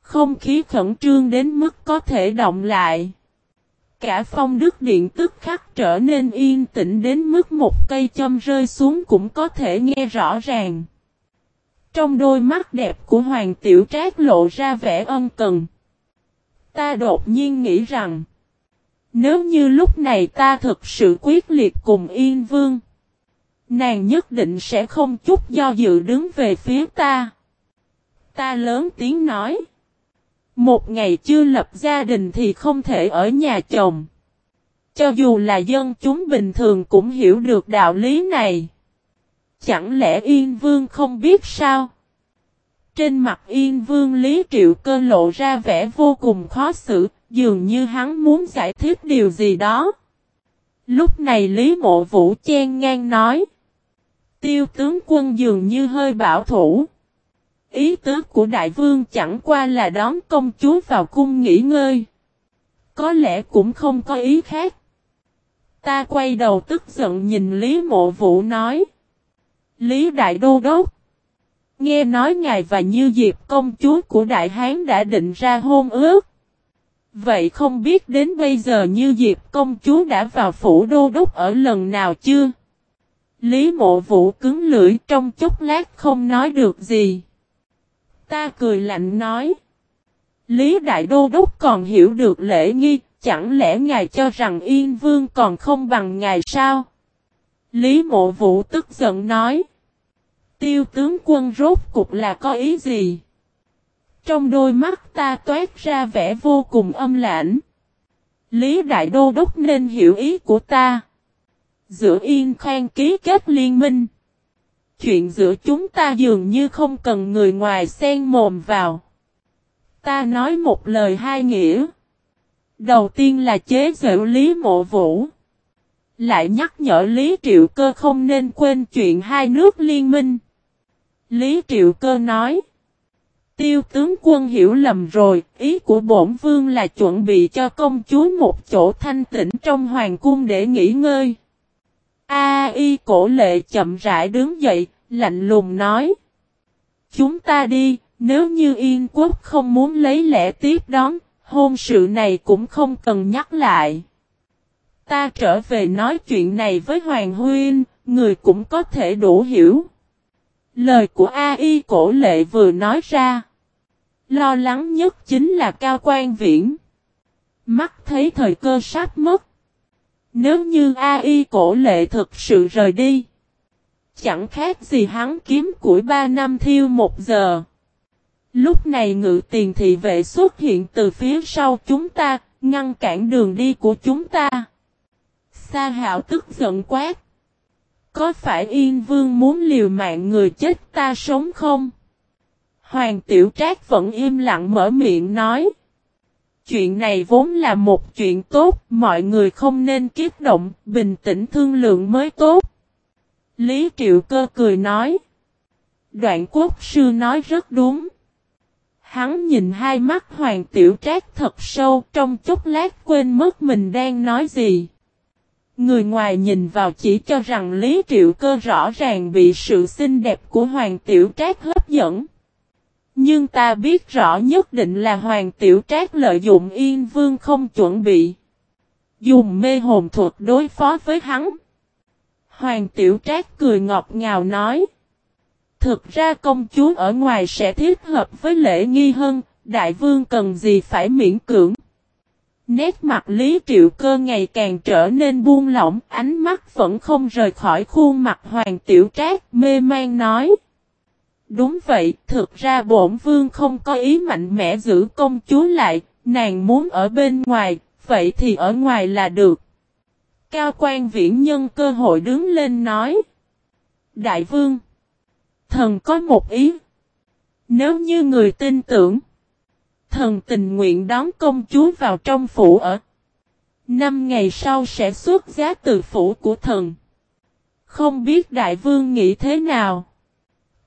[SPEAKER 1] Không khí khẩn trương đến mức có thể động lại. Cả phong đức điện tức khắc trở nên yên tĩnh đến mức một cây châm rơi xuống cũng có thể nghe rõ ràng. Trong đôi mắt đẹp của Hoàng Tiểu Trác lộ ra vẻ ân cần. Ta đột nhiên nghĩ rằng, nếu như lúc này ta thực sự quyết liệt cùng Yên Vương, nàng nhất định sẽ không chút do dự đứng về phía ta. Ta lớn tiếng nói, một ngày chưa lập gia đình thì không thể ở nhà chồng. Cho dù là dân chúng bình thường cũng hiểu được đạo lý này. Chẳng lẽ Yên Vương không biết sao? Trên mặt Yên Vương Lý Triệu Cơ lộ ra vẻ vô cùng khó xử, dường như hắn muốn giải thích điều gì đó. Lúc này Lý Mộ Vũ chen ngang nói. Tiêu tướng quân dường như hơi bảo thủ. Ý tứ của đại vương chẳng qua là đón công chúa vào cung nghỉ ngơi. Có lẽ cũng không có ý khác. Ta quay đầu tức giận nhìn Lý Mộ Vũ nói. Lý Đại Đô Đốc. Nghe nói ngài và Như Diệp công chúa của Đại Hán đã định ra hôn ước. Vậy không biết đến bây giờ Như Diệp công chúa đã vào phủ đô đốc ở lần nào chưa? Lý mộ vũ cứng lưỡi trong chốc lát không nói được gì. Ta cười lạnh nói. Lý Đại Đô Đốc còn hiểu được lễ nghi, chẳng lẽ ngài cho rằng Yên Vương còn không bằng ngài sao? Lý Mộ Vũ tức giận nói. Tiêu tướng quân rốt cục là có ý gì? Trong đôi mắt ta toát ra vẻ vô cùng âm lãnh. Lý Đại Đô Đốc nên hiểu ý của ta. Giữa Yên Khang ký kết liên minh. Chuyện giữa chúng ta dường như không cần người ngoài xen mồm vào. Ta nói một lời hai nghĩa. Đầu tiên là chế giễu Lý Mộ Vũ. Lại nhắc nhở Lý Triệu Cơ không nên quên chuyện hai nước liên minh. Lý Triệu Cơ nói. Tiêu tướng quân hiểu lầm rồi, ý của bổn vương là chuẩn bị cho công chúa một chỗ thanh tĩnh trong hoàng cung để nghỉ ngơi. A y cổ lệ chậm rãi đứng dậy, lạnh lùng nói. Chúng ta đi, nếu như Yên quốc không muốn lấy lẽ tiếp đón, hôn sự này cũng không cần nhắc lại. Ta trở về nói chuyện này với Hoàng Huyên, người cũng có thể đủ hiểu. Lời của a i cổ lệ vừa nói ra. Lo lắng nhất chính là cao quan viễn. Mắt thấy thời cơ sắp mất. Nếu như A.I. cổ lệ thực sự rời đi. Chẳng khác gì hắn kiếm củi ba năm thiêu một giờ. Lúc này ngự tiền thị vệ xuất hiện từ phía sau chúng ta, ngăn cản đường đi của chúng ta. Sa hạo tức giận quát. Có phải Yên Vương muốn liều mạng người chết ta sống không? Hoàng Tiểu Trác vẫn im lặng mở miệng nói. Chuyện này vốn là một chuyện tốt, mọi người không nên kiếp động, bình tĩnh thương lượng mới tốt. Lý Triệu Cơ cười nói. Đoạn quốc sư nói rất đúng. Hắn nhìn hai mắt Hoàng Tiểu Trác thật sâu trong chốc lát quên mất mình đang nói gì. Người ngoài nhìn vào chỉ cho rằng Lý Triệu Cơ rõ ràng bị sự xinh đẹp của Hoàng Tiểu Trác hấp dẫn. Nhưng ta biết rõ nhất định là Hoàng Tiểu Trác lợi dụng Yên Vương không chuẩn bị. Dùng mê hồn thuật đối phó với hắn. Hoàng Tiểu Trác cười ngọt ngào nói. Thực ra công chúa ở ngoài sẽ thiết hợp với lễ nghi hơn, đại vương cần gì phải miễn cưỡng. Nét mặt Lý Triệu Cơ ngày càng trở nên buông lỏng, ánh mắt vẫn không rời khỏi khuôn mặt Hoàng Tiểu Trác, mê man nói. Đúng vậy, thực ra bổn vương không có ý mạnh mẽ giữ công chúa lại, nàng muốn ở bên ngoài, vậy thì ở ngoài là được. Cao quan viễn nhân cơ hội đứng lên nói. Đại vương, thần có một ý. Nếu như người tin tưởng, thần tình nguyện đón công chúa vào trong phủ ở. Năm ngày sau sẽ xuất giá từ phủ của thần. Không biết đại vương nghĩ thế nào?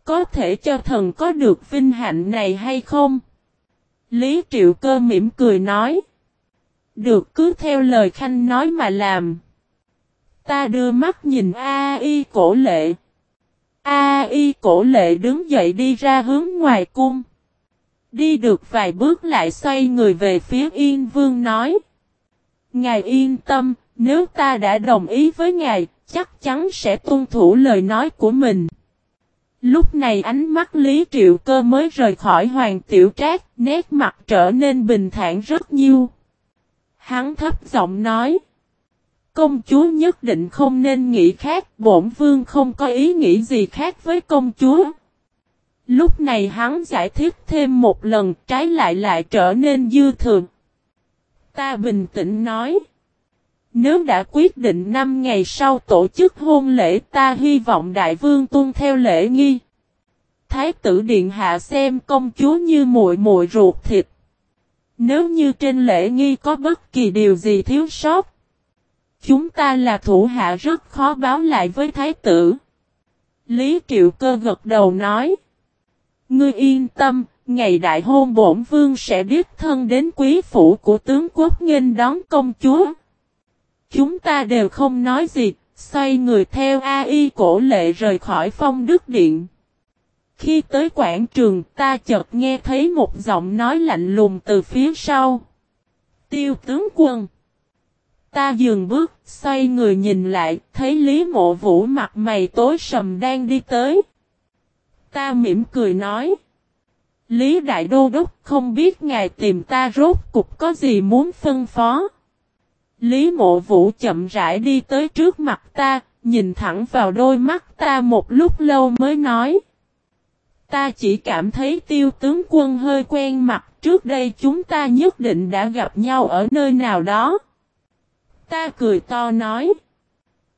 [SPEAKER 1] Có thể cho thần có được vinh hạnh này hay không? Lý Triệu Cơ mỉm cười nói. Được cứ theo lời Khanh nói mà làm. Ta đưa mắt nhìn A Y cổ lệ. A Y cổ lệ đứng dậy đi ra hướng ngoài cung. Đi được vài bước lại xoay người về phía Yên Vương nói. Ngài yên tâm, nếu ta đã đồng ý với ngài, chắc chắn sẽ tuân thủ lời nói của mình. Lúc này ánh mắt Lý Triệu Cơ mới rời khỏi Hoàng Tiểu Trác, nét mặt trở nên bình thản rất nhiều. Hắn thấp giọng nói. Công chúa nhất định không nên nghĩ khác, bổn vương không có ý nghĩ gì khác với công chúa. Lúc này hắn giải thích thêm một lần, trái lại lại trở nên dư thường. Ta bình tĩnh nói. Nếu đã quyết định 5 ngày sau tổ chức hôn lễ ta hy vọng đại vương tuân theo lễ nghi. Thái tử điện hạ xem công chúa như muội muội ruột thịt. Nếu như trên lễ nghi có bất kỳ điều gì thiếu sót. Chúng ta là thủ hạ rất khó báo lại với thái tử. Lý Triệu Cơ gật đầu nói. Ngươi yên tâm, ngày đại hôn bổn vương sẽ đích thân đến quý phủ của tướng quốc nghênh đón công chúa. Chúng ta đều không nói gì, xoay người theo A.I. cổ lệ rời khỏi phong đức điện. Khi tới quảng trường ta chợt nghe thấy một giọng nói lạnh lùng từ phía sau. Tiêu tướng quân. Ta dừng bước, xoay người nhìn lại, thấy Lý Mộ Vũ mặt mày tối sầm đang đi tới. Ta mỉm cười nói. Lý Đại Đô Đốc không biết ngài tìm ta rốt cục có gì muốn phân phó. Lý Mộ Vũ chậm rãi đi tới trước mặt ta, nhìn thẳng vào đôi mắt ta một lúc lâu mới nói. Ta chỉ cảm thấy tiêu tướng quân hơi quen mặt, trước đây chúng ta nhất định đã gặp nhau ở nơi nào đó. Ta cười to nói.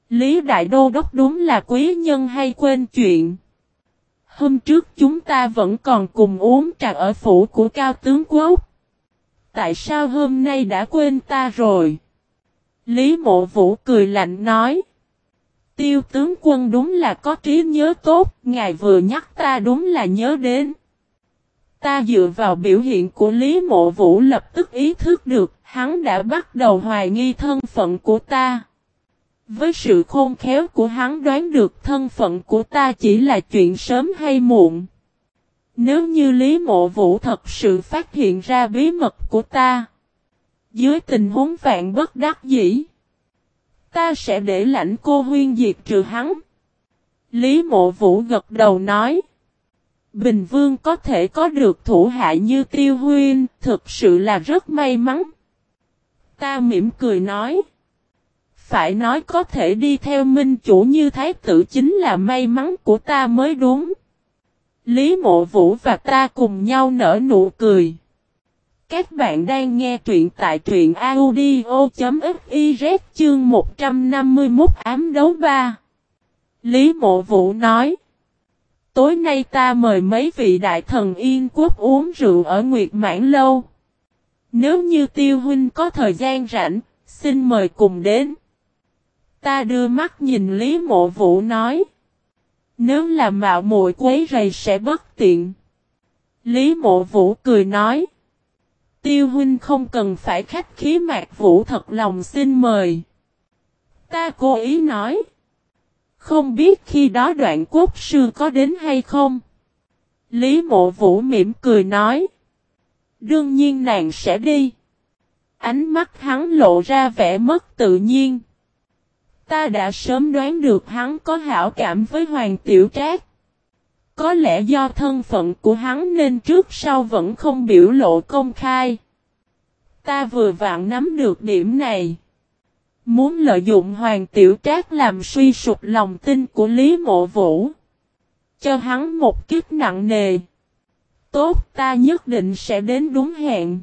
[SPEAKER 1] Lý Đại Đô Đốc đúng là quý nhân hay quên chuyện. Hôm trước chúng ta vẫn còn cùng uống trà ở phủ của cao tướng quốc. Tại sao hôm nay đã quên ta rồi? Lý mộ vũ cười lạnh nói. Tiêu tướng quân đúng là có trí nhớ tốt, ngài vừa nhắc ta đúng là nhớ đến. Ta dựa vào biểu hiện của Lý Mộ Vũ lập tức ý thức được, hắn đã bắt đầu hoài nghi thân phận của ta. Với sự khôn khéo của hắn đoán được thân phận của ta chỉ là chuyện sớm hay muộn. Nếu như Lý Mộ Vũ thật sự phát hiện ra bí mật của ta, dưới tình huống vạn bất đắc dĩ, ta sẽ để lãnh cô huyên diệt trừ hắn. Lý Mộ Vũ gật đầu nói. Bình Vương có thể có được thủ hạ như Tiêu Huyên, thực sự là rất may mắn. Ta mỉm cười nói. Phải nói có thể đi theo minh chủ như thái tử chính là may mắn của ta mới đúng. Lý Mộ Vũ và ta cùng nhau nở nụ cười. Các bạn đang nghe truyện tại truyện audio.fiz chương 151 ám đấu 3. Lý Mộ Vũ nói. Tối nay ta mời mấy vị đại thần Yên quốc uống rượu ở Nguyệt Mãn Lâu. Nếu như tiêu huynh có thời gian rảnh, xin mời cùng đến. Ta đưa mắt nhìn Lý Mộ Vũ nói. Nếu là mạo muội quấy rầy sẽ bất tiện. Lý Mộ Vũ cười nói. Tiêu huynh không cần phải khách khí mạc vũ thật lòng xin mời. Ta cố ý nói. Không biết khi đó đoạn quốc sư có đến hay không? Lý mộ vũ mỉm cười nói. Đương nhiên nàng sẽ đi. Ánh mắt hắn lộ ra vẻ mất tự nhiên. Ta đã sớm đoán được hắn có hảo cảm với Hoàng Tiểu Trác. Có lẽ do thân phận của hắn nên trước sau vẫn không biểu lộ công khai. Ta vừa vạn nắm được điểm này. Muốn lợi dụng Hoàng Tiểu Trác làm suy sụp lòng tin của Lý Mộ Vũ. Cho hắn một kiếp nặng nề. Tốt ta nhất định sẽ đến đúng hẹn.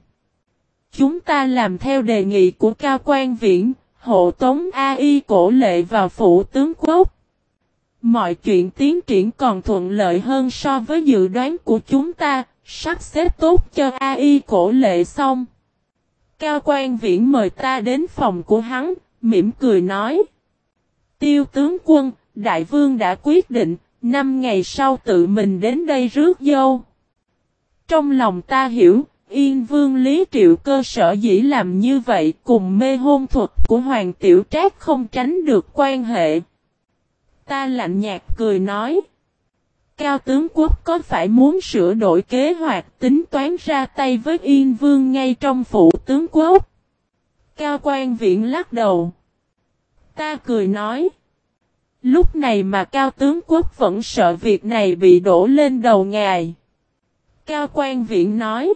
[SPEAKER 1] Chúng ta làm theo đề nghị của Cao quan Viễn, hộ tống AI cổ lệ vào phủ tướng quốc. Mọi chuyện tiến triển còn thuận lợi hơn so với dự đoán của chúng ta, sắp xếp tốt cho AI cổ lệ xong. Cao quan viễn mời ta đến phòng của hắn, mỉm cười nói. Tiêu tướng quân, đại vương đã quyết định, năm ngày sau tự mình đến đây rước dâu. Trong lòng ta hiểu, Yên Vương Lý Triệu cơ sở dĩ làm như vậy cùng mê hôn thuật của Hoàng Tiểu Trác không tránh được quan hệ. Ta lạnh nhạt cười nói. Cao tướng quốc có phải muốn sửa đổi kế hoạch tính toán ra tay với Yên Vương ngay trong phủ tướng quốc? Cao quan viện lắc đầu. Ta cười nói. Lúc này mà cao tướng quốc vẫn sợ việc này bị đổ lên đầu ngài. Cao quan viện nói.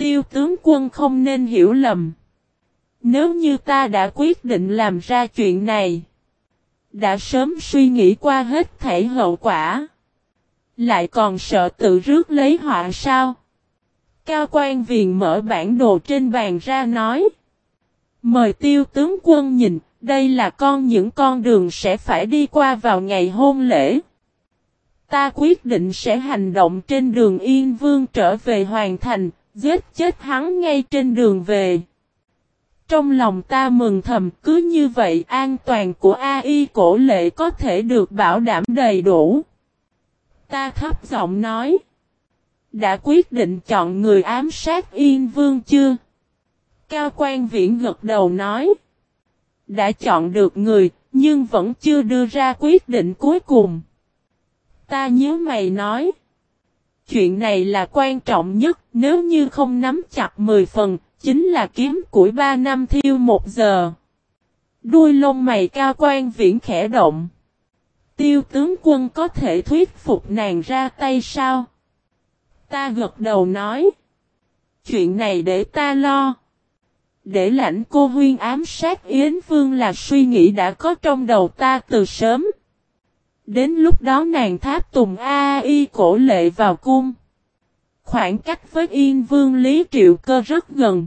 [SPEAKER 1] Tiêu tướng quân không nên hiểu lầm. Nếu như ta đã quyết định làm ra chuyện này. Đã sớm suy nghĩ qua hết thể hậu quả. Lại còn sợ tự rước lấy họa sao? Cao quan viền mở bản đồ trên bàn ra nói. Mời tiêu tướng quân nhìn, đây là con những con đường sẽ phải đi qua vào ngày hôn lễ. Ta quyết định sẽ hành động trên đường Yên Vương trở về hoàn thành, giết chết hắn ngay trên đường về. Trong lòng ta mừng thầm cứ như vậy an toàn của AI cổ lệ có thể được bảo đảm đầy đủ. Ta thấp giọng nói. Đã quyết định chọn người ám sát Yên Vương chưa? Cao quan viễn gật đầu nói. Đã chọn được người, nhưng vẫn chưa đưa ra quyết định cuối cùng. Ta nhớ mày nói. Chuyện này là quan trọng nhất, nếu như không nắm chặt 10 phần, chính là kiếm củi 3 năm thiêu 1 giờ. Đuôi lông mày cao quan viễn khẽ động. Tiêu tướng quân có thể thuyết phục nàng ra tay sao? Ta gật đầu nói. Chuyện này để ta lo. Để lãnh cô huyên ám sát Yến Vương là suy nghĩ đã có trong đầu ta từ sớm. Đến lúc đó nàng tháp tùng A y cổ lệ vào cung. Khoảng cách với Yên Vương Lý Triệu Cơ rất gần.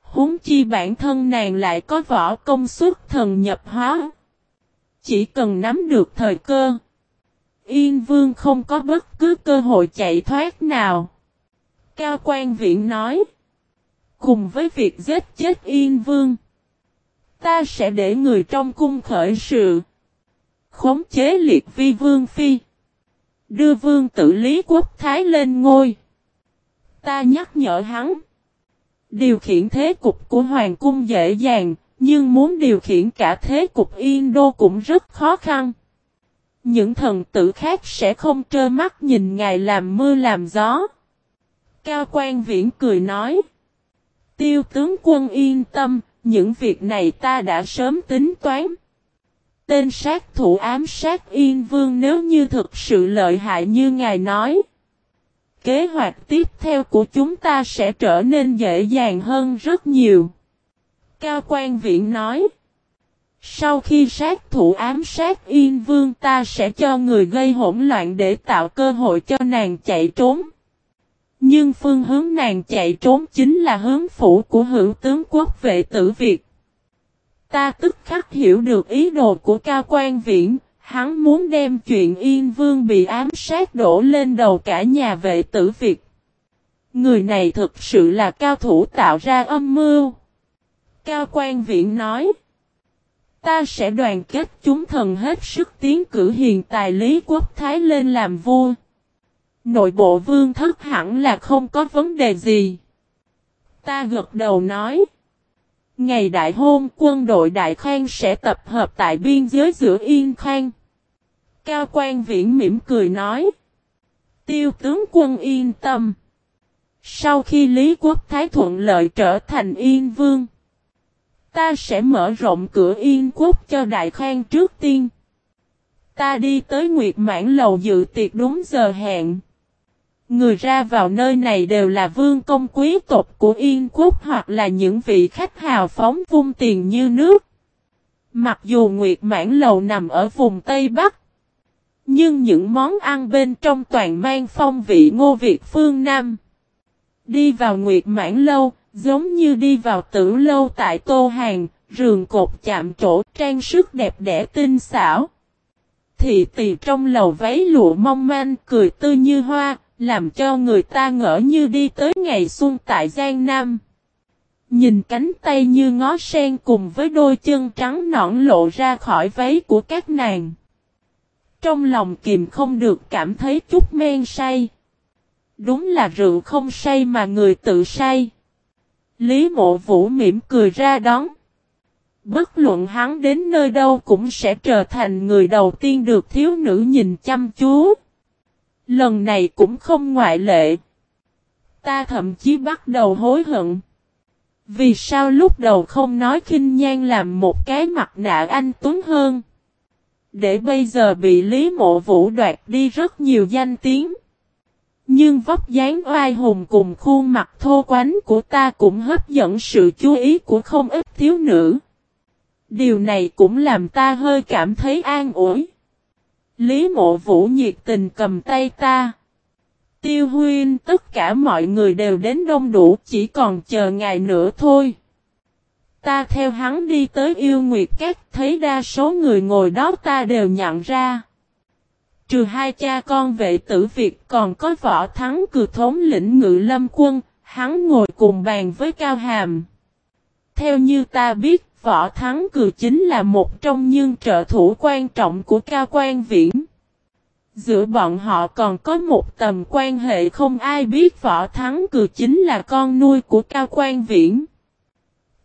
[SPEAKER 1] Húng chi bản thân nàng lại có võ công suốt thần nhập hóa. Chỉ cần nắm được thời cơ. Yên Vương không có bất cứ cơ hội chạy thoát nào. Cao quan viện nói. Cùng với việc giết chết Yên Vương. Ta sẽ để người trong cung khởi sự. Khống chế liệt vi vương phi. Đưa vương tử lý quốc thái lên ngôi. Ta nhắc nhở hắn. Điều khiển thế cục của hoàng cung dễ dàng, nhưng muốn điều khiển cả thế cục yên đô cũng rất khó khăn. Những thần tử khác sẽ không trơ mắt nhìn ngài làm mưa làm gió. Cao quan viễn cười nói. Tiêu tướng quân yên tâm, những việc này ta đã sớm tính toán. Tên sát thủ ám sát Yên Vương nếu như thực sự lợi hại như ngài nói. Kế hoạch tiếp theo của chúng ta sẽ trở nên dễ dàng hơn rất nhiều. Cao quan viện nói. Sau khi sát thủ ám sát Yên Vương, ta sẽ cho người gây hỗn loạn để tạo cơ hội cho nàng chạy trốn. Nhưng phương hướng nàng chạy trốn chính là hướng phủ của hữu tướng quốc vệ tử Việt. Ta tức khắc hiểu được ý đồ của cao quan viễn, Hắn muốn đem chuyện Yên Vương bị ám sát đổ lên đầu cả nhà vệ tử Việt. Người này thực sự là cao thủ tạo ra âm mưu. Cao quan viện nói. Ta sẽ đoàn kết chúng thần hết sức tiến cử hiền tài lý quốc thái lên làm vua. Nội bộ vương thất hẳn là không có vấn đề gì. Ta gật đầu nói. Ngày đại hôn, quân đội Đại Khang sẽ tập hợp tại biên giới giữa Yên Khang. Cao quan viễn mỉm cười nói. Tiêu tướng quân yên tâm. Sau khi Lý Quốc Thái thuận lợi trở thành Yên Vương. Ta sẽ mở rộng cửa Yên Quốc cho Đại Khang trước tiên. Ta đi tới Nguyệt Mãn Lầu dự tiệc đúng giờ hẹn. Người ra vào nơi này đều là vương công quý tộc của Yên Quốc hoặc là những vị khách hào phóng vung tiền như nước. Mặc dù Nguyệt Mãn Lầu nằm ở vùng Tây Bắc, nhưng những món ăn bên trong toàn mang phong vị ngô Việt phương Nam. Đi vào Nguyệt Mãn Lâu, giống như đi vào tử lâu tại Tô Hàng, rường cột chạm trổ trang sức đẹp đẽ tinh xảo. Thị tỳ trong lầu váy lụa mong manh cười tươi như hoa, làm cho người ta ngỡ như đi tới ngày xuân tại Giang Nam. Nhìn cánh tay như ngó sen cùng với đôi chân trắng nõn lộ ra khỏi váy của các nàng. Trong lòng kìm không được cảm thấy chút men say. Đúng là rượu không say mà người tự say. Lý mộ vũ mỉm cười ra đón. Bất luận hắn đến nơi đâu cũng sẽ trở thành người đầu tiên được thiếu nữ nhìn chăm chú. Lần này cũng không ngoại lệ. Ta thậm chí bắt đầu hối hận. Vì sao lúc đầu không nói khinh nhan làm một cái mặt nạ anh Tuấn hơn? Để bây giờ bị Lý Mộ Vũ đoạt đi rất nhiều danh tiếng. Nhưng vóc dáng oai hùng cùng khuôn mặt thô quánh của ta cũng hấp dẫn sự chú ý của không ít thiếu nữ. Điều này cũng làm ta hơi cảm thấy an ủi. Lý mộ vũ nhiệt tình cầm tay ta. Tiêu huyên tất cả mọi người đều đến đông đủ chỉ còn chờ ngày nữa thôi. Ta theo hắn đi tới yêu nguyệt các thấy đa số người ngồi đó ta đều nhận ra. Trừ hai cha con vệ tử Việt còn có võ thắng cử thống lĩnh ngự lâm quân, hắn ngồi cùng bàn với Cao Hàm. Theo như ta biết, võ thắng cử chính là một trong những trợ thủ quan trọng của Cao Quan Viễn. Giữa bọn họ còn có một tầm quan hệ không ai biết võ thắng cử chính là con nuôi của Cao Quan Viễn.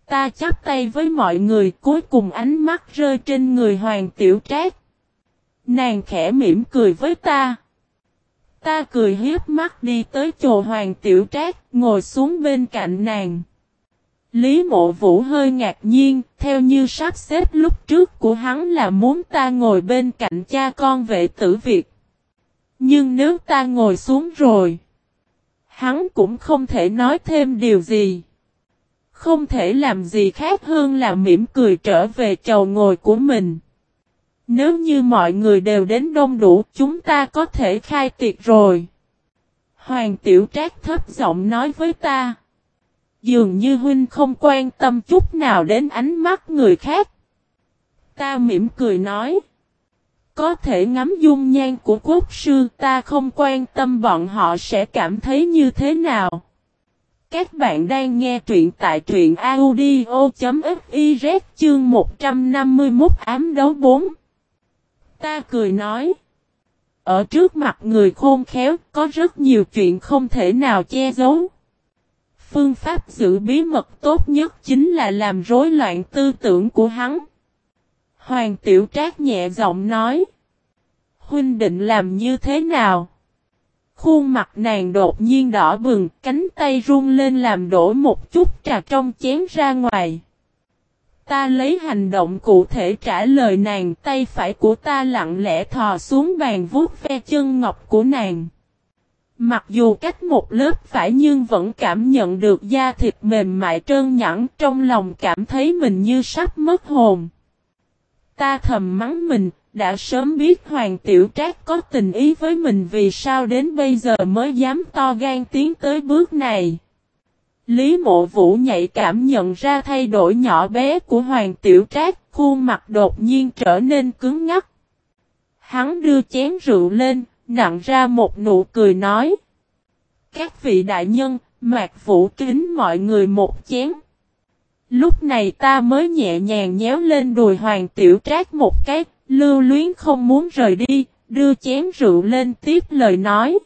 [SPEAKER 1] Ta chắp tay với mọi người cuối cùng ánh mắt rơi trên người Hoàng Tiểu Trác. Nàng khẽ mỉm cười với ta. Ta cười hiếp mắt đi tới chỗ Hoàng Tiểu Trác, ngồi xuống bên cạnh nàng. Lý mộ vũ hơi ngạc nhiên, theo như sắp xếp lúc trước của hắn là muốn ta ngồi bên cạnh cha con vệ tử Việt. Nhưng nếu ta ngồi xuống rồi, hắn cũng không thể nói thêm điều gì. Không thể làm gì khác hơn là mỉm cười trở về chầu ngồi của mình. Nếu như mọi người đều đến đông đủ chúng ta có thể khai tiệc rồi. Hoàng tiểu trác thấp giọng nói với ta. Dường như huynh không quan tâm chút nào đến ánh mắt người khác. Ta mỉm cười nói. Có thể ngắm dung nhan của quốc sư, ta không quan tâm bọn họ sẽ cảm thấy như thế nào. Các bạn đang nghe truyện tại truyện audio.fiz chương 151 ám đấu 4. Ta cười nói. Ở trước mặt người khôn khéo, có rất nhiều chuyện không thể nào che giấu. Phương pháp giữ bí mật tốt nhất chính là làm rối loạn tư tưởng của hắn. Hoàng tiểu trác nhẹ giọng nói. Huynh định làm như thế nào? Khuôn mặt nàng đột nhiên đỏ bừng, cánh tay run lên làm đổ một chút trà trong chén ra ngoài. Ta lấy hành động cụ thể trả lời nàng tay phải của ta lặng lẽ thò xuống bàn vuốt ve chân ngọc của nàng. Mặc dù cách một lớp phải nhưng vẫn cảm nhận được da thịt mềm mại trơn nhẵn trong lòng cảm thấy mình như sắp mất hồn. Ta thầm mắng mình, đã sớm biết Hoàng Tiểu Trác có tình ý với mình vì sao đến bây giờ mới dám to gan tiến tới bước này. Lý mộ vũ nhạy cảm nhận ra thay đổi nhỏ bé của Hoàng Tiểu Trác, khuôn mặt đột nhiên trở nên cứng ngắc. Hắn đưa chén rượu lên, nặng ra một nụ cười nói. Các vị đại nhân, mạc vũ kính mọi người một chén. Lúc này ta mới nhẹ nhàng nhéo lên đùi hoàng tiểu trác một cái, lưu luyến không muốn rời đi, đưa chén rượu lên tiếp lời nói.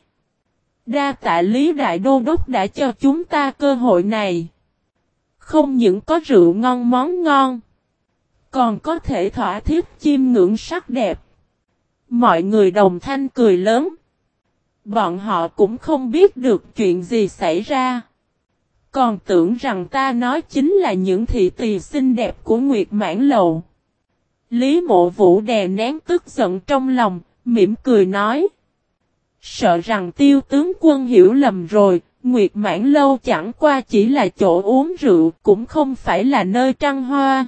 [SPEAKER 1] Đa tạ lý đại đô đốc đã cho chúng ta cơ hội này. Không những có rượu ngon món ngon, còn có thể thỏa thiết chiêm ngưỡng sắc đẹp. Mọi người đồng thanh cười lớn. Bọn họ cũng không biết được chuyện gì xảy ra. Còn tưởng rằng ta nói chính là những thị tỳ xinh đẹp của Nguyệt Mãn Lầu. Lý mộ vũ đè nén tức giận trong lòng, mỉm cười nói. Sợ rằng tiêu tướng quân hiểu lầm rồi, Nguyệt Mãn Lâu chẳng qua chỉ là chỗ uống rượu, cũng không phải là nơi trăng hoa.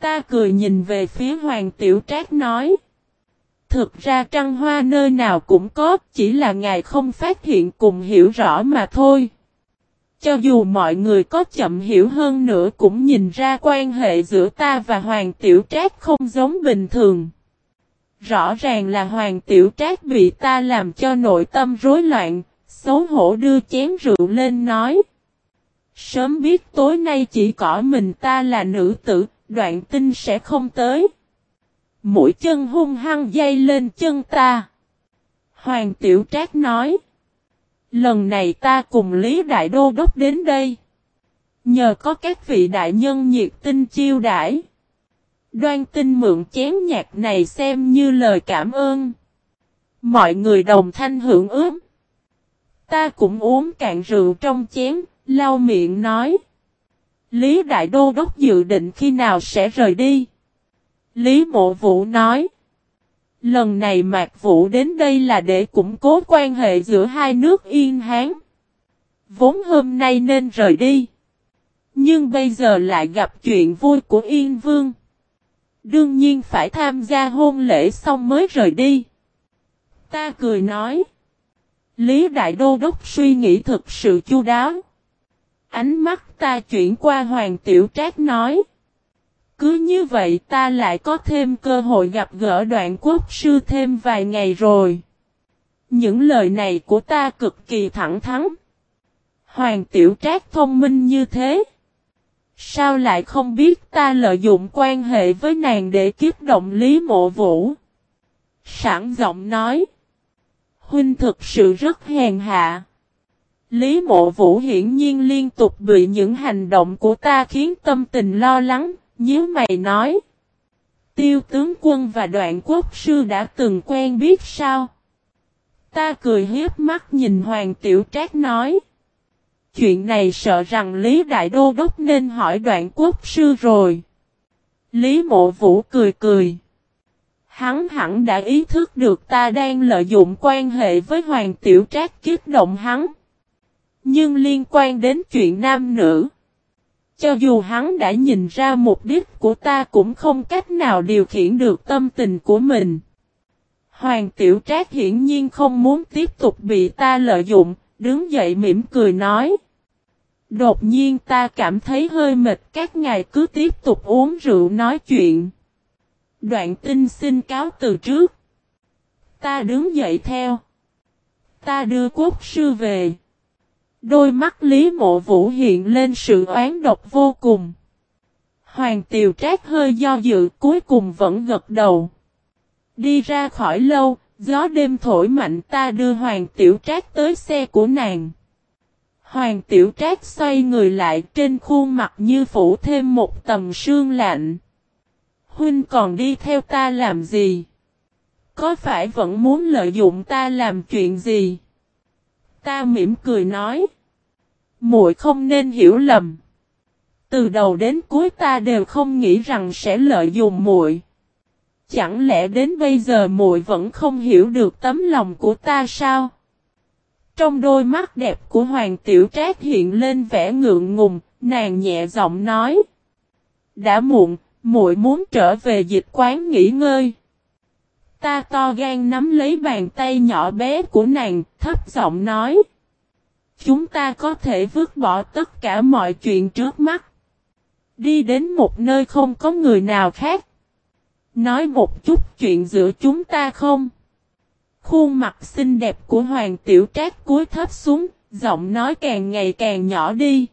[SPEAKER 1] Ta cười nhìn về phía Hoàng Tiểu Trác nói. Thực ra trăng hoa nơi nào cũng có, chỉ là ngài không phát hiện cùng hiểu rõ mà thôi. Cho dù mọi người có chậm hiểu hơn nữa cũng nhìn ra quan hệ giữa ta và Hoàng Tiểu Trác không giống bình thường. Rõ ràng là Hoàng Tiểu Trác bị ta làm cho nội tâm rối loạn, xấu hổ đưa chén rượu lên nói. Sớm biết tối nay chỉ có mình ta là nữ tử, đoạn tinh sẽ không tới. Mũi chân hung hăng dây lên chân ta. Hoàng Tiểu Trác nói. Lần này ta cùng Lý Đại Đô Đốc đến đây. Nhờ có các vị đại nhân nhiệt tinh chiêu đãi. Đoan tinh mượn chén nhạc này xem như lời cảm ơn. Mọi người đồng thanh hưởng ướm. Ta cũng uống cạn rượu trong chén, lau miệng nói. Lý Đại Đô Đốc dự định khi nào sẽ rời đi. Lý Mộ Vũ nói. Lần này Mạc Vũ đến đây là để củng cố quan hệ giữa hai nước Yên Hán. Vốn hôm nay nên rời đi. Nhưng bây giờ lại gặp chuyện vui của Yên Vương. Đương nhiên phải tham gia hôn lễ xong mới rời đi. Ta cười nói. Lý Đại Đô Đốc suy nghĩ thực sự chu đáo. Ánh mắt ta chuyển qua Hoàng Tiểu Trác nói. Cứ như vậy ta lại có thêm cơ hội gặp gỡ đoạn quốc sư thêm vài ngày rồi. Những lời này của ta cực kỳ thẳng thắn. Hoàng Tiểu Trác thông minh như thế. Sao lại không biết ta lợi dụng quan hệ với nàng để kiếp động Lý Mộ Vũ? Sẵn giọng nói. Huynh thực sự rất hèn hạ. Lý Mộ Vũ hiển nhiên liên tục bị những hành động của ta khiến tâm tình lo lắng, nhíu mày nói. Tiêu tướng quân và đoạn quốc sư đã từng quen biết sao? Ta cười hiếp mắt nhìn Hoàng Tiểu Trác nói. Chuyện này sợ rằng Lý Đại Đô Đốc nên hỏi đoạn quốc sư rồi. Lý Mộ Vũ cười cười. Hắn hẳn đã ý thức được ta đang lợi dụng quan hệ với Hoàng Tiểu Trác kiếp động hắn. Nhưng liên quan đến chuyện nam nữ. Cho dù hắn đã nhìn ra mục đích của ta cũng không cách nào điều khiển được tâm tình của mình. Hoàng Tiểu Trác hiển nhiên không muốn tiếp tục bị ta lợi dụng, đứng dậy mỉm cười nói. Đột nhiên ta cảm thấy hơi mệt các ngài cứ tiếp tục uống rượu nói chuyện. Đoạn tinh xin cáo từ trước. Ta đứng dậy theo. Ta đưa quốc sư về. Đôi mắt Lý Mộ Vũ hiện lên sự oán độc vô cùng. Hoàng Tiều Trác hơi do dự cuối cùng vẫn gật đầu. Đi ra khỏi lâu, gió đêm thổi mạnh ta đưa Hoàng Tiểu Trác tới xe của nàng. Hoàng Tiểu Trác xoay người lại trên khuôn mặt như phủ thêm một tầm sương lạnh. Huynh còn đi theo ta làm gì? Có phải vẫn muốn lợi dụng ta làm chuyện gì? Ta mỉm cười nói. muội không nên hiểu lầm. Từ đầu đến cuối ta đều không nghĩ rằng sẽ lợi dụng muội. Chẳng lẽ đến bây giờ muội vẫn không hiểu được tấm lòng của ta sao? Trong đôi mắt đẹp của Hoàng Tiểu Trác hiện lên vẻ ngượng ngùng, nàng nhẹ giọng nói. Đã muộn, muội muốn trở về dịch quán nghỉ ngơi. Ta to gan nắm lấy bàn tay nhỏ bé của nàng, thấp giọng nói. Chúng ta có thể vứt bỏ tất cả mọi chuyện trước mắt. Đi đến một nơi không có người nào khác. Nói một chút chuyện giữa chúng ta không? Khuôn mặt xinh đẹp của Hoàng Tiểu Trác cúi thấp xuống, giọng nói càng ngày càng nhỏ đi.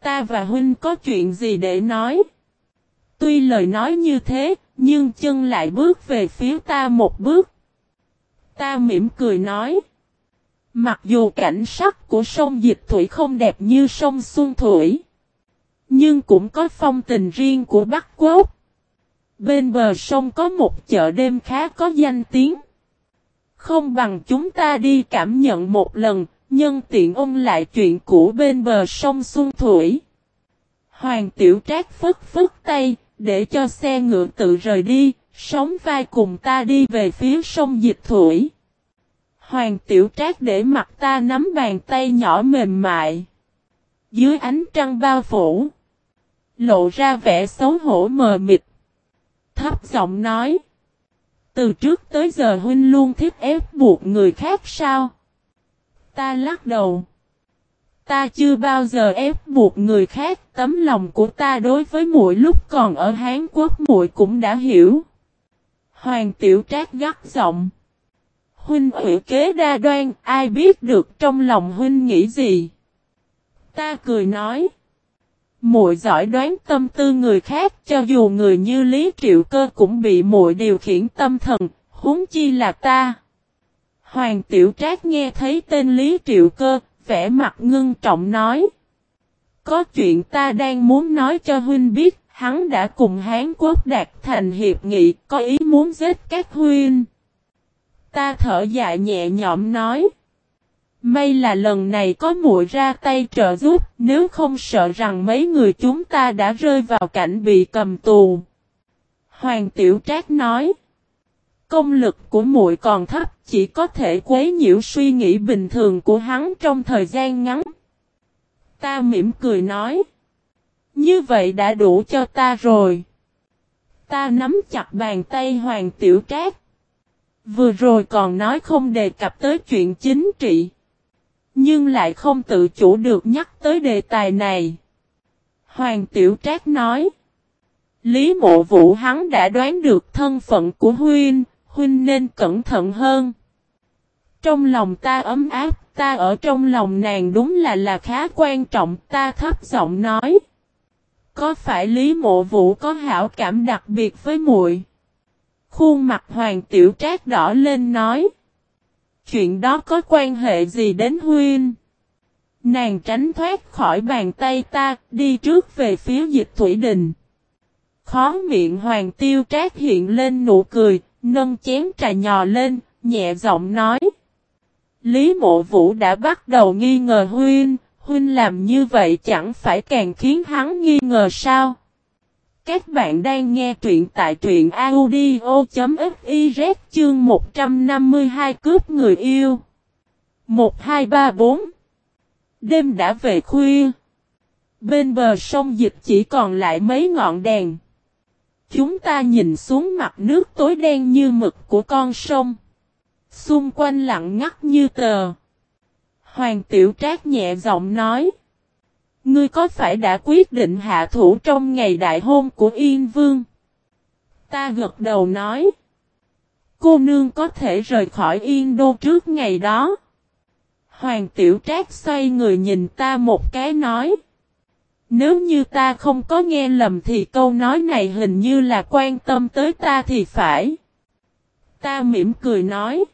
[SPEAKER 1] Ta và Huynh có chuyện gì để nói? Tuy lời nói như thế, nhưng chân lại bước về phía ta một bước. Ta mỉm cười nói. Mặc dù cảnh sắc của sông Dịch Thủy không đẹp như sông Xuân Thủy, nhưng cũng có phong tình riêng của Bắc Quốc. Bên bờ sông có một chợ đêm khá có danh tiếng. Không bằng chúng ta đi cảm nhận một lần, nhân tiện ôn lại chuyện cũ bên bờ sông Xuân Thủy. Hoàng Tiểu Trác phất phất tay, để cho xe ngựa tự rời đi, sống vai cùng ta đi về phía sông Dịch Thủy. Hoàng Tiểu Trác để mặt ta nắm bàn tay nhỏ mềm mại. Dưới ánh trăng bao phủ. Lộ ra vẻ xấu hổ mờ mịt. Thấp giọng nói. Từ trước tới giờ huynh luôn thiết ép buộc người khác sao? Ta lắc đầu. Ta chưa bao giờ ép buộc người khác, tấm lòng của ta đối với muội lúc còn ở Hán Quốc muội cũng đã hiểu. Hoàng Tiểu Trác gắt giọng. Huynh ủy kế đa đoan, ai biết được trong lòng huynh nghĩ gì? Ta cười nói. Muội giỏi đoán tâm tư người khác, cho dù người như Lý Triệu Cơ cũng bị muội điều khiển tâm thần, huống chi là ta. Hoàng Tiểu Trác nghe thấy tên Lý Triệu Cơ, vẻ mặt ngưng trọng nói. Có chuyện ta đang muốn nói cho huynh biết, hắn đã cùng Hán Quốc đạt thành hiệp nghị, có ý muốn giết các huynh. Ta thở dài nhẹ nhõm nói. May là lần này có muội ra tay trợ giúp, nếu không sợ rằng mấy người chúng ta đã rơi vào cảnh bị cầm tù. Hoàng Tiểu Trác nói. Công lực của muội còn thấp, chỉ có thể quấy nhiễu suy nghĩ bình thường của hắn trong thời gian ngắn. Ta mỉm cười nói. Như vậy đã đủ cho ta rồi. Ta nắm chặt bàn tay Hoàng Tiểu Trác. Vừa rồi còn nói không đề cập tới chuyện chính trị. Nhưng lại không tự chủ được nhắc tới đề tài này. Hoàng Tiểu Trác nói. Lý mộ vũ hắn đã đoán được thân phận của Huynh, Huynh nên cẩn thận hơn. Trong lòng ta ấm áp, ta ở trong lòng nàng đúng là là khá quan trọng, ta thấp giọng nói. Có phải Lý Mộ Vũ có hảo cảm đặc biệt với muội? Khuôn mặt Hoàng Tiểu Trác đỏ lên nói. Chuyện đó có quan hệ gì đến Huynh? Nàng tránh thoát khỏi bàn tay ta, đi trước về phía dịch thủy đình. Khó miệng Hoàng Tiêu Trác hiện lên nụ cười, nâng chén trà nhò lên, nhẹ giọng nói. Lý mộ vũ đã bắt đầu nghi ngờ Huynh, Huynh làm như vậy chẳng phải càng khiến hắn nghi ngờ sao? Các bạn đang nghe truyện tại truyện audio.fiz chương 152 cướp người yêu. 1234 Đêm đã về khuya. Bên bờ sông dịch chỉ còn lại mấy ngọn đèn. Chúng ta nhìn xuống mặt nước tối đen như mực của con sông. Xung quanh lặng ngắt như tờ. Hoàng tiểu trác nhẹ giọng nói. Ngươi có phải đã quyết định hạ thủ trong ngày đại hôn của Yên Vương? Ta gật đầu nói. Cô nương có thể rời khỏi Yên Đô trước ngày đó. Hoàng tiểu trác xoay người nhìn ta một cái nói. Nếu như ta không có nghe lầm thì câu nói này hình như là quan tâm tới ta thì phải. Ta mỉm cười nói.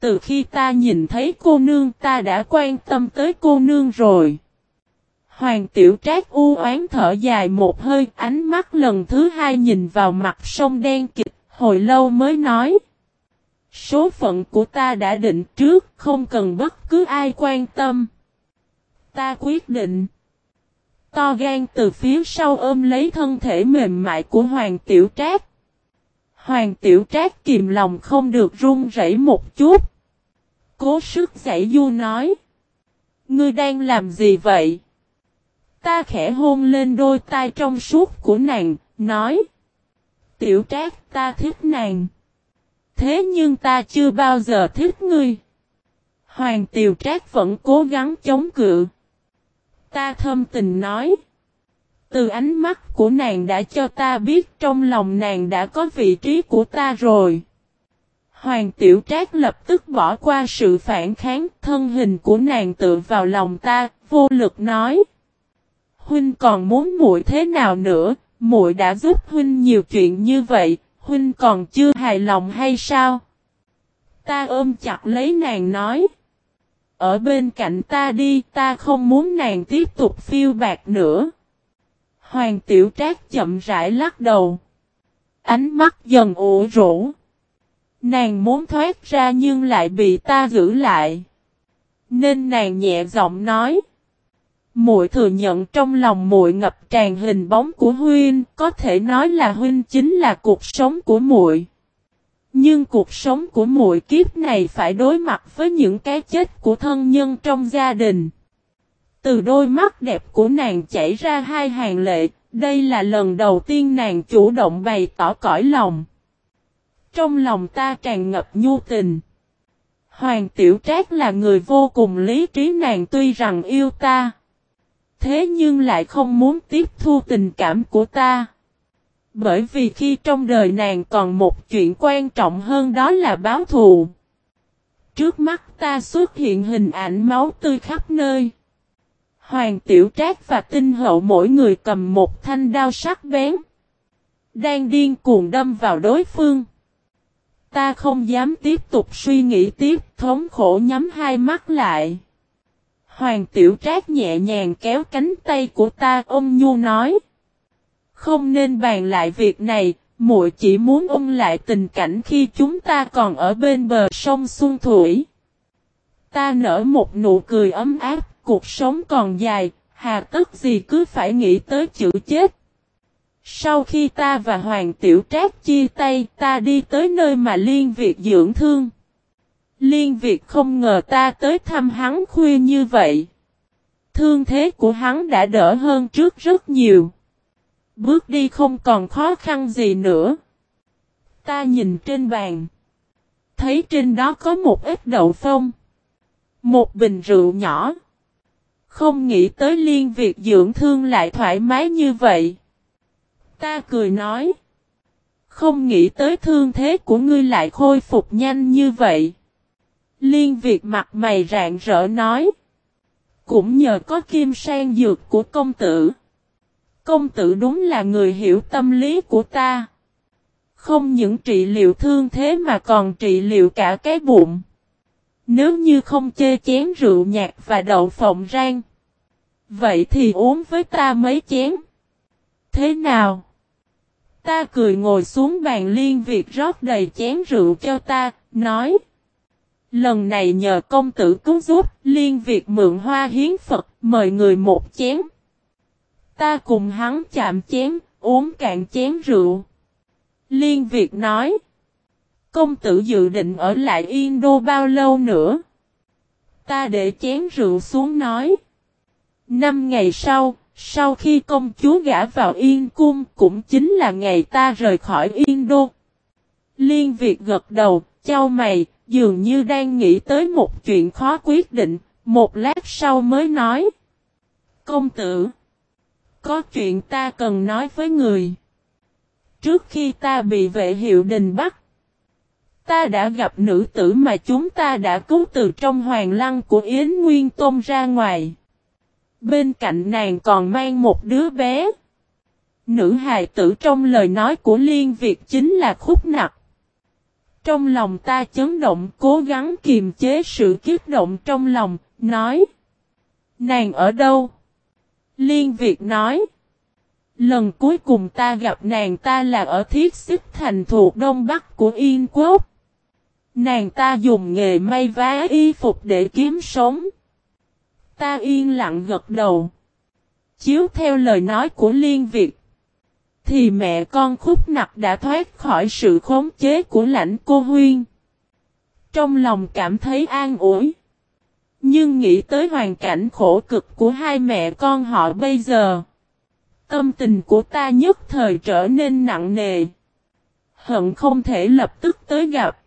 [SPEAKER 1] Từ khi ta nhìn thấy cô nương, ta đã quan tâm tới cô nương rồi. Hoàng tiểu trác u oán thở dài một hơi, ánh mắt lần thứ hai nhìn vào mặt sông đen kịch, hồi lâu mới nói. Số phận của ta đã định trước, không cần bất cứ ai quan tâm. Ta quyết định. To gan từ phía sau ôm lấy thân thể mềm mại của Hoàng Tiểu Trác. Hoàng Tiểu Trác kìm lòng không được run rẩy một chút. Cố sức giải du nói. Ngươi đang làm gì vậy? Ta khẽ hôn lên đôi tai trong suốt của nàng, nói. Tiểu Trác ta thích nàng. Thế nhưng ta chưa bao giờ thích ngươi. Hoàng Tiểu Trác vẫn cố gắng chống cự. Ta thâm tình nói. Từ ánh mắt của nàng đã cho ta biết trong lòng nàng đã có vị trí của ta rồi. Hoàng tiểu trác lập tức bỏ qua sự phản kháng, thân hình của nàng tựa vào lòng ta, vô lực nói. Huynh còn muốn muội thế nào nữa, muội đã giúp huynh nhiều chuyện như vậy, huynh còn chưa hài lòng hay sao? Ta ôm chặt lấy nàng nói. Ở bên cạnh ta đi, ta không muốn nàng tiếp tục phiêu bạc nữa. Hoàng tiểu trác chậm rãi lắc đầu. Ánh mắt dần ủ rũ. Nàng muốn thoát ra nhưng lại bị ta giữ lại. Nên nàng nhẹ giọng nói. Muội thừa nhận trong lòng muội ngập tràn hình bóng của huynh, có thể nói là huynh chính là cuộc sống của muội. Nhưng cuộc sống của muội kiếp này phải đối mặt với những cái chết của thân nhân trong gia đình. Từ đôi mắt đẹp của nàng chảy ra hai hàng lệ, đây là lần đầu tiên nàng chủ động bày tỏ cõi lòng. Trong lòng ta tràn ngập nhu tình. Hoàng Tiểu Trác là người vô cùng lý trí nàng tuy rằng yêu ta. Thế nhưng lại không muốn tiếp thu tình cảm của ta. Bởi vì khi trong đời nàng còn một chuyện quan trọng hơn đó là báo thù. Trước mắt ta xuất hiện hình ảnh máu tươi khắp nơi. Hoàng Tiểu Trác và Tinh Hậu mỗi người cầm một thanh đao sắc bén. Đang điên cuồng đâm vào đối phương. Ta không dám tiếp tục suy nghĩ tiếp, thống khổ nhắm hai mắt lại. Hoàng Tiểu Trác nhẹ nhàng kéo cánh tay của ta ôm nhu nói. Không nên bàn lại việc này, muội chỉ muốn ôm lại tình cảnh khi chúng ta còn ở bên bờ sông Xuân Thủy. Ta nở một nụ cười ấm áp, cuộc sống còn dài, hà tất gì cứ phải nghĩ tới chữ chết. Sau khi ta và Hoàng Tiểu Trác chia tay, ta đi tới nơi mà Liên Việt dưỡng thương. Liên Việt không ngờ ta tới thăm hắn khuya như vậy. Thương thế của hắn đã đỡ hơn trước rất nhiều. Bước đi không còn khó khăn gì nữa. Ta nhìn trên bàn. Thấy trên đó có một ít đậu phông. Một bình rượu nhỏ. Không nghĩ tới liên việc dưỡng thương lại thoải mái như vậy. Ta cười nói. Không nghĩ tới thương thế của ngươi lại khôi phục nhanh như vậy. Liên Việt mặt mày rạng rỡ nói. Cũng nhờ có kim sang dược của công tử. Công tử đúng là người hiểu tâm lý của ta. Không những trị liệu thương thế mà còn trị liệu cả cái bụng. Nếu như không chê chén rượu nhạt và đậu phộng rang. Vậy thì uống với ta mấy chén. Thế nào? Ta cười ngồi xuống bàn liên việc rót đầy chén rượu cho ta, nói. Lần này nhờ công tử cứu giúp, liên việc mượn hoa hiến Phật, mời người một chén. Ta cùng hắn chạm chén, uống cạn chén rượu. Liên Việt nói. Công tử dự định ở lại Yên Đô bao lâu nữa? Ta để chén rượu xuống nói. Năm ngày sau, sau khi công chúa gã vào Yên Cung cũng chính là ngày ta rời khỏi Yên Đô. Liên Việt gật đầu, trao mày, dường như đang nghĩ tới một chuyện khó quyết định, một lát sau mới nói. Công tử, có chuyện ta cần nói với người. Trước khi ta bị vệ hiệu đình bắt, ta đã gặp nữ tử mà chúng ta đã cứu từ trong hoàng lăng của Yến Nguyên Tôn ra ngoài. Bên cạnh nàng còn mang một đứa bé. Nữ hài tử trong lời nói của Liên Việt chính là khúc nặc. Trong lòng ta chấn động cố gắng kiềm chế sự kiếp động trong lòng, nói. Nàng ở đâu? Liên Việt nói. Lần cuối cùng ta gặp nàng ta là ở thiết xích thành thuộc đông bắc của Yên Quốc. Nàng ta dùng nghề may vá y phục để kiếm sống. Ta yên lặng gật đầu. Chiếu theo lời nói của Liên Việt. Thì mẹ con khúc nặc đã thoát khỏi sự khống chế của lãnh cô Huyên. Trong lòng cảm thấy an ủi. Nhưng nghĩ tới hoàn cảnh khổ cực của hai mẹ con họ bây giờ. Tâm tình của ta nhất thời trở nên nặng nề. Hận không thể lập tức tới gặp.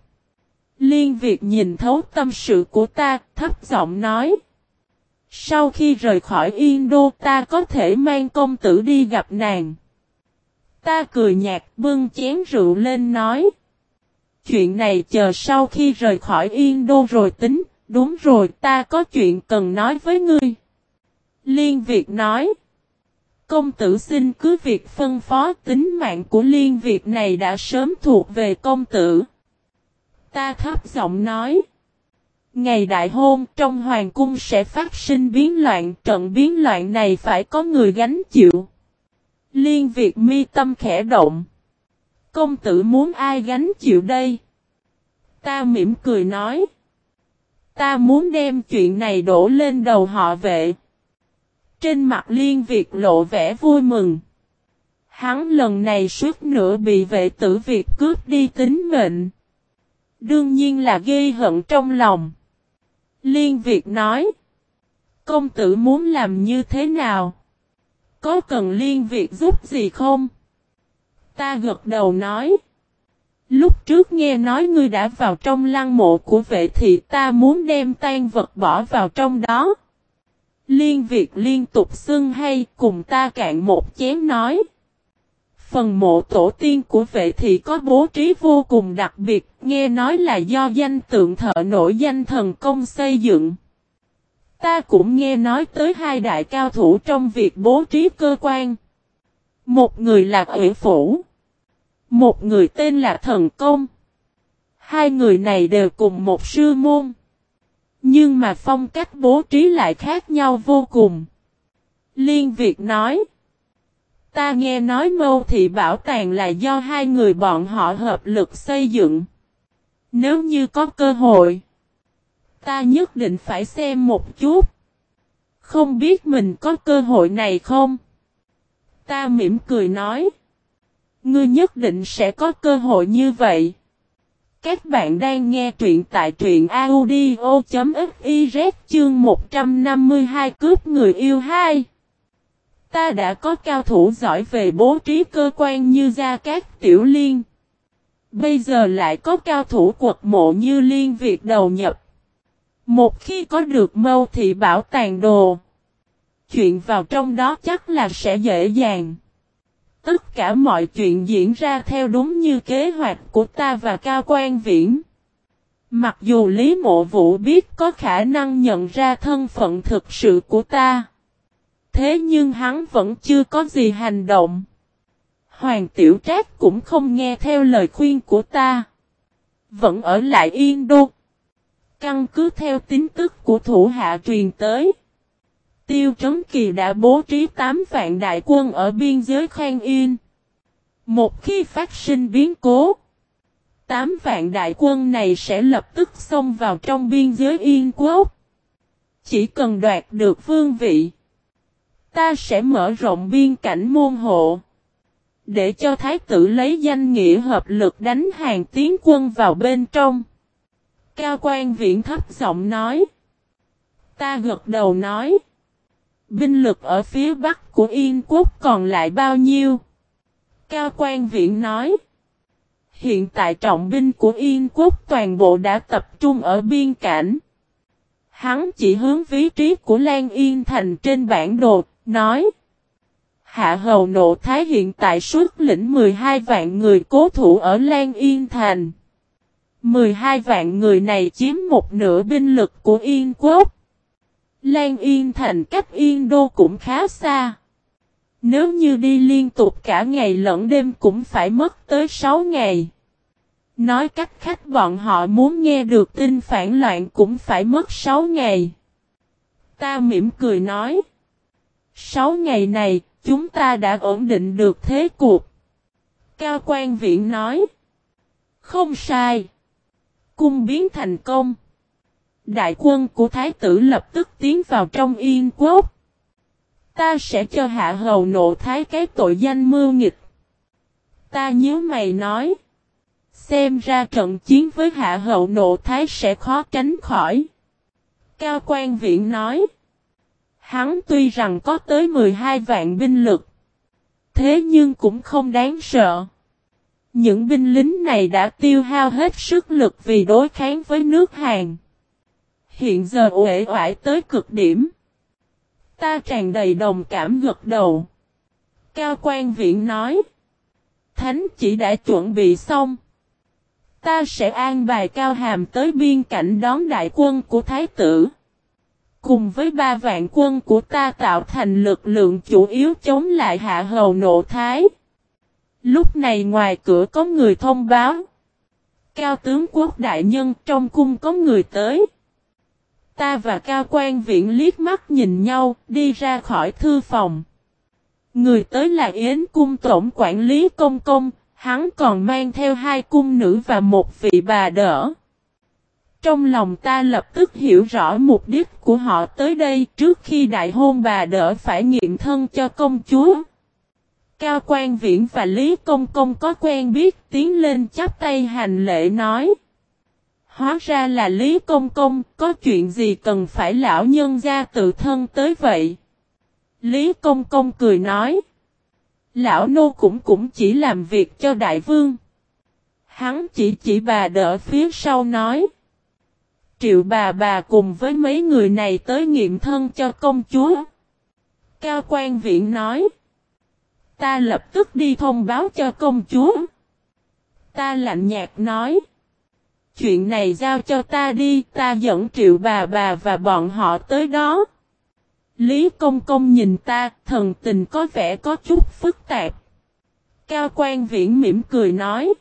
[SPEAKER 1] Liên Việt nhìn thấu tâm sự của ta, thấp giọng nói. Sau khi rời khỏi Yên Đô ta có thể mang công tử đi gặp nàng. Ta cười nhạt bưng chén rượu lên nói. Chuyện này chờ sau khi rời khỏi Yên Đô rồi tính, đúng rồi ta có chuyện cần nói với ngươi. Liên Việt nói. Công tử xin cứ việc phân phó tính mạng của Liên Việt này đã sớm thuộc về công tử. Ta thấp giọng nói. Ngày đại hôn trong hoàng cung sẽ phát sinh biến loạn, trận biến loạn này phải có người gánh chịu. Liên Việt mi tâm khẽ động. Công tử muốn ai gánh chịu đây? Ta mỉm cười nói. Ta muốn đem chuyện này đổ lên đầu họ vệ. Trên mặt Liên Việt lộ vẻ vui mừng. Hắn lần này suốt nửa bị vệ tử Việt cướp đi tính mệnh. Đương nhiên là ghi hận trong lòng. Liên Việt nói. Công tử muốn làm như thế nào? Có cần Liên Việt giúp gì không? Ta gật đầu nói. Lúc trước nghe nói ngươi đã vào trong lăng mộ của vệ thì ta muốn đem tan vật bỏ vào trong đó. Liên Việt liên tục xưng hay cùng ta cạn một chén nói. Phần mộ tổ tiên của vệ thị có bố trí vô cùng đặc biệt, nghe nói là do danh tượng thợ nổi danh thần công xây dựng. Ta cũng nghe nói tới hai đại cao thủ trong việc bố trí cơ quan. Một người là ủy phủ. Một người tên là thần công. Hai người này đều cùng một sư môn. Nhưng mà phong cách bố trí lại khác nhau vô cùng. Liên Việt nói. Ta nghe nói mâu thị bảo tàng là do hai người bọn họ hợp lực xây dựng. Nếu như có cơ hội, ta nhất định phải xem một chút. Không biết mình có cơ hội này không? Ta mỉm cười nói. Ngươi nhất định sẽ có cơ hội như vậy. Các bạn đang nghe truyện tại truyện audio.fiz chương 152 cướp người yêu 2. Ta đã có cao thủ giỏi về bố trí cơ quan như Gia Cát, Tiểu Liên. Bây giờ lại có cao thủ quật mộ như Liên Việt đầu nhập. Một khi có được mâu thị bảo tàng đồ. Chuyện vào trong đó chắc là sẽ dễ dàng. Tất cả mọi chuyện diễn ra theo đúng như kế hoạch của ta và Cao Quan Viễn. Mặc dù Lý Mộ Vũ biết có khả năng nhận ra thân phận thực sự của ta. Thế nhưng hắn vẫn chưa có gì hành động. Hoàng Tiểu Trác cũng không nghe theo lời khuyên của ta. Vẫn ở lại yên đô. Căn cứ theo tín tức của thủ hạ truyền tới. Tiêu Trấn Kỳ đã bố trí 8 vạn đại quân ở biên giới Khang Yên. Một khi phát sinh biến cố, 8 vạn đại quân này sẽ lập tức xông vào trong biên giới Yên Quốc. Chỉ cần đoạt được vương vị, ta sẽ mở rộng biên cảnh môn hộ. Để cho thái tử lấy danh nghĩa hợp lực đánh hàng tiến quân vào bên trong. Cao quan viện thấp giọng nói. Ta gật đầu nói. Binh lực ở phía bắc của Yên quốc còn lại bao nhiêu? Cao quan viện nói. Hiện tại trọng binh của Yên quốc toàn bộ đã tập trung ở biên cảnh. Hắn chỉ hướng vị trí của Lan Yên Thành trên bản đồ, nói. Hạ hầu nộ thái hiện tại xuất lĩnh 12 vạn người cố thủ ở Lan Yên Thành. 12 vạn người này chiếm một nửa binh lực của Yên quốc. Lan Yên Thành cách Yên Đô cũng khá xa. Nếu như đi liên tục cả ngày lẫn đêm cũng phải mất tới 6 ngày. Nói cách khách bọn họ muốn nghe được tin phản loạn cũng phải mất 6 ngày. Ta mỉm cười nói. 6 ngày này, chúng ta đã ổn định được thế cuộc. Cao quan viện nói. Không sai. Cung biến thành công. Đại quân của Thái tử lập tức tiến vào trong yên quốc. Ta sẽ cho hạ hầu nộ thái cái tội danh mưu nghịch. Ta nhớ mày nói. Xem ra trận chiến với hạ hậu nộ thái sẽ khó tránh khỏi. Cao quan viện nói. Hắn tuy rằng có tới 12 vạn binh lực. Thế nhưng cũng không đáng sợ. Những binh lính này đã tiêu hao hết sức lực vì đối kháng với nước Hàn. Hiện giờ uể oải tới cực điểm. Ta tràn đầy đồng cảm gật đầu. Cao quan viện nói. Thánh chỉ đã chuẩn bị xong. Ta sẽ an bài cao hàm tới biên cảnh đón đại quân của Thái tử. Cùng với ba vạn quân của ta tạo thành lực lượng chủ yếu chống lại hạ hầu nộ thái. Lúc này ngoài cửa có người thông báo. Cao tướng quốc đại nhân trong cung có người tới. Ta và cao quan viện liếc mắt nhìn nhau, đi ra khỏi thư phòng. Người tới là Yến cung tổng quản lý công công, hắn còn mang theo hai cung nữ và một vị bà đỡ. Trong lòng ta lập tức hiểu rõ mục đích của họ tới đây trước khi đại hôn bà đỡ phải nghiện thân cho công chúa. Cao quan viễn và Lý Công Công có quen biết tiến lên chắp tay hành lễ nói. Hóa ra là Lý Công Công, có chuyện gì cần phải lão nhân gia tự thân tới vậy? Lý Công Công cười nói. Lão nô cũng cũng chỉ làm việc cho đại vương. Hắn chỉ chỉ bà đỡ phía sau nói. Triệu bà bà cùng với mấy người này tới nghiệm thân cho công chúa. Cao quan viện nói. Ta lập tức đi thông báo cho công chúa. Ta lạnh nhạt nói. Chuyện này giao cho ta đi, ta dẫn triệu bà bà và bọn họ tới đó. Lý công công nhìn ta, thần tình có vẻ có chút phức tạp. Cao quan viễn mỉm cười nói.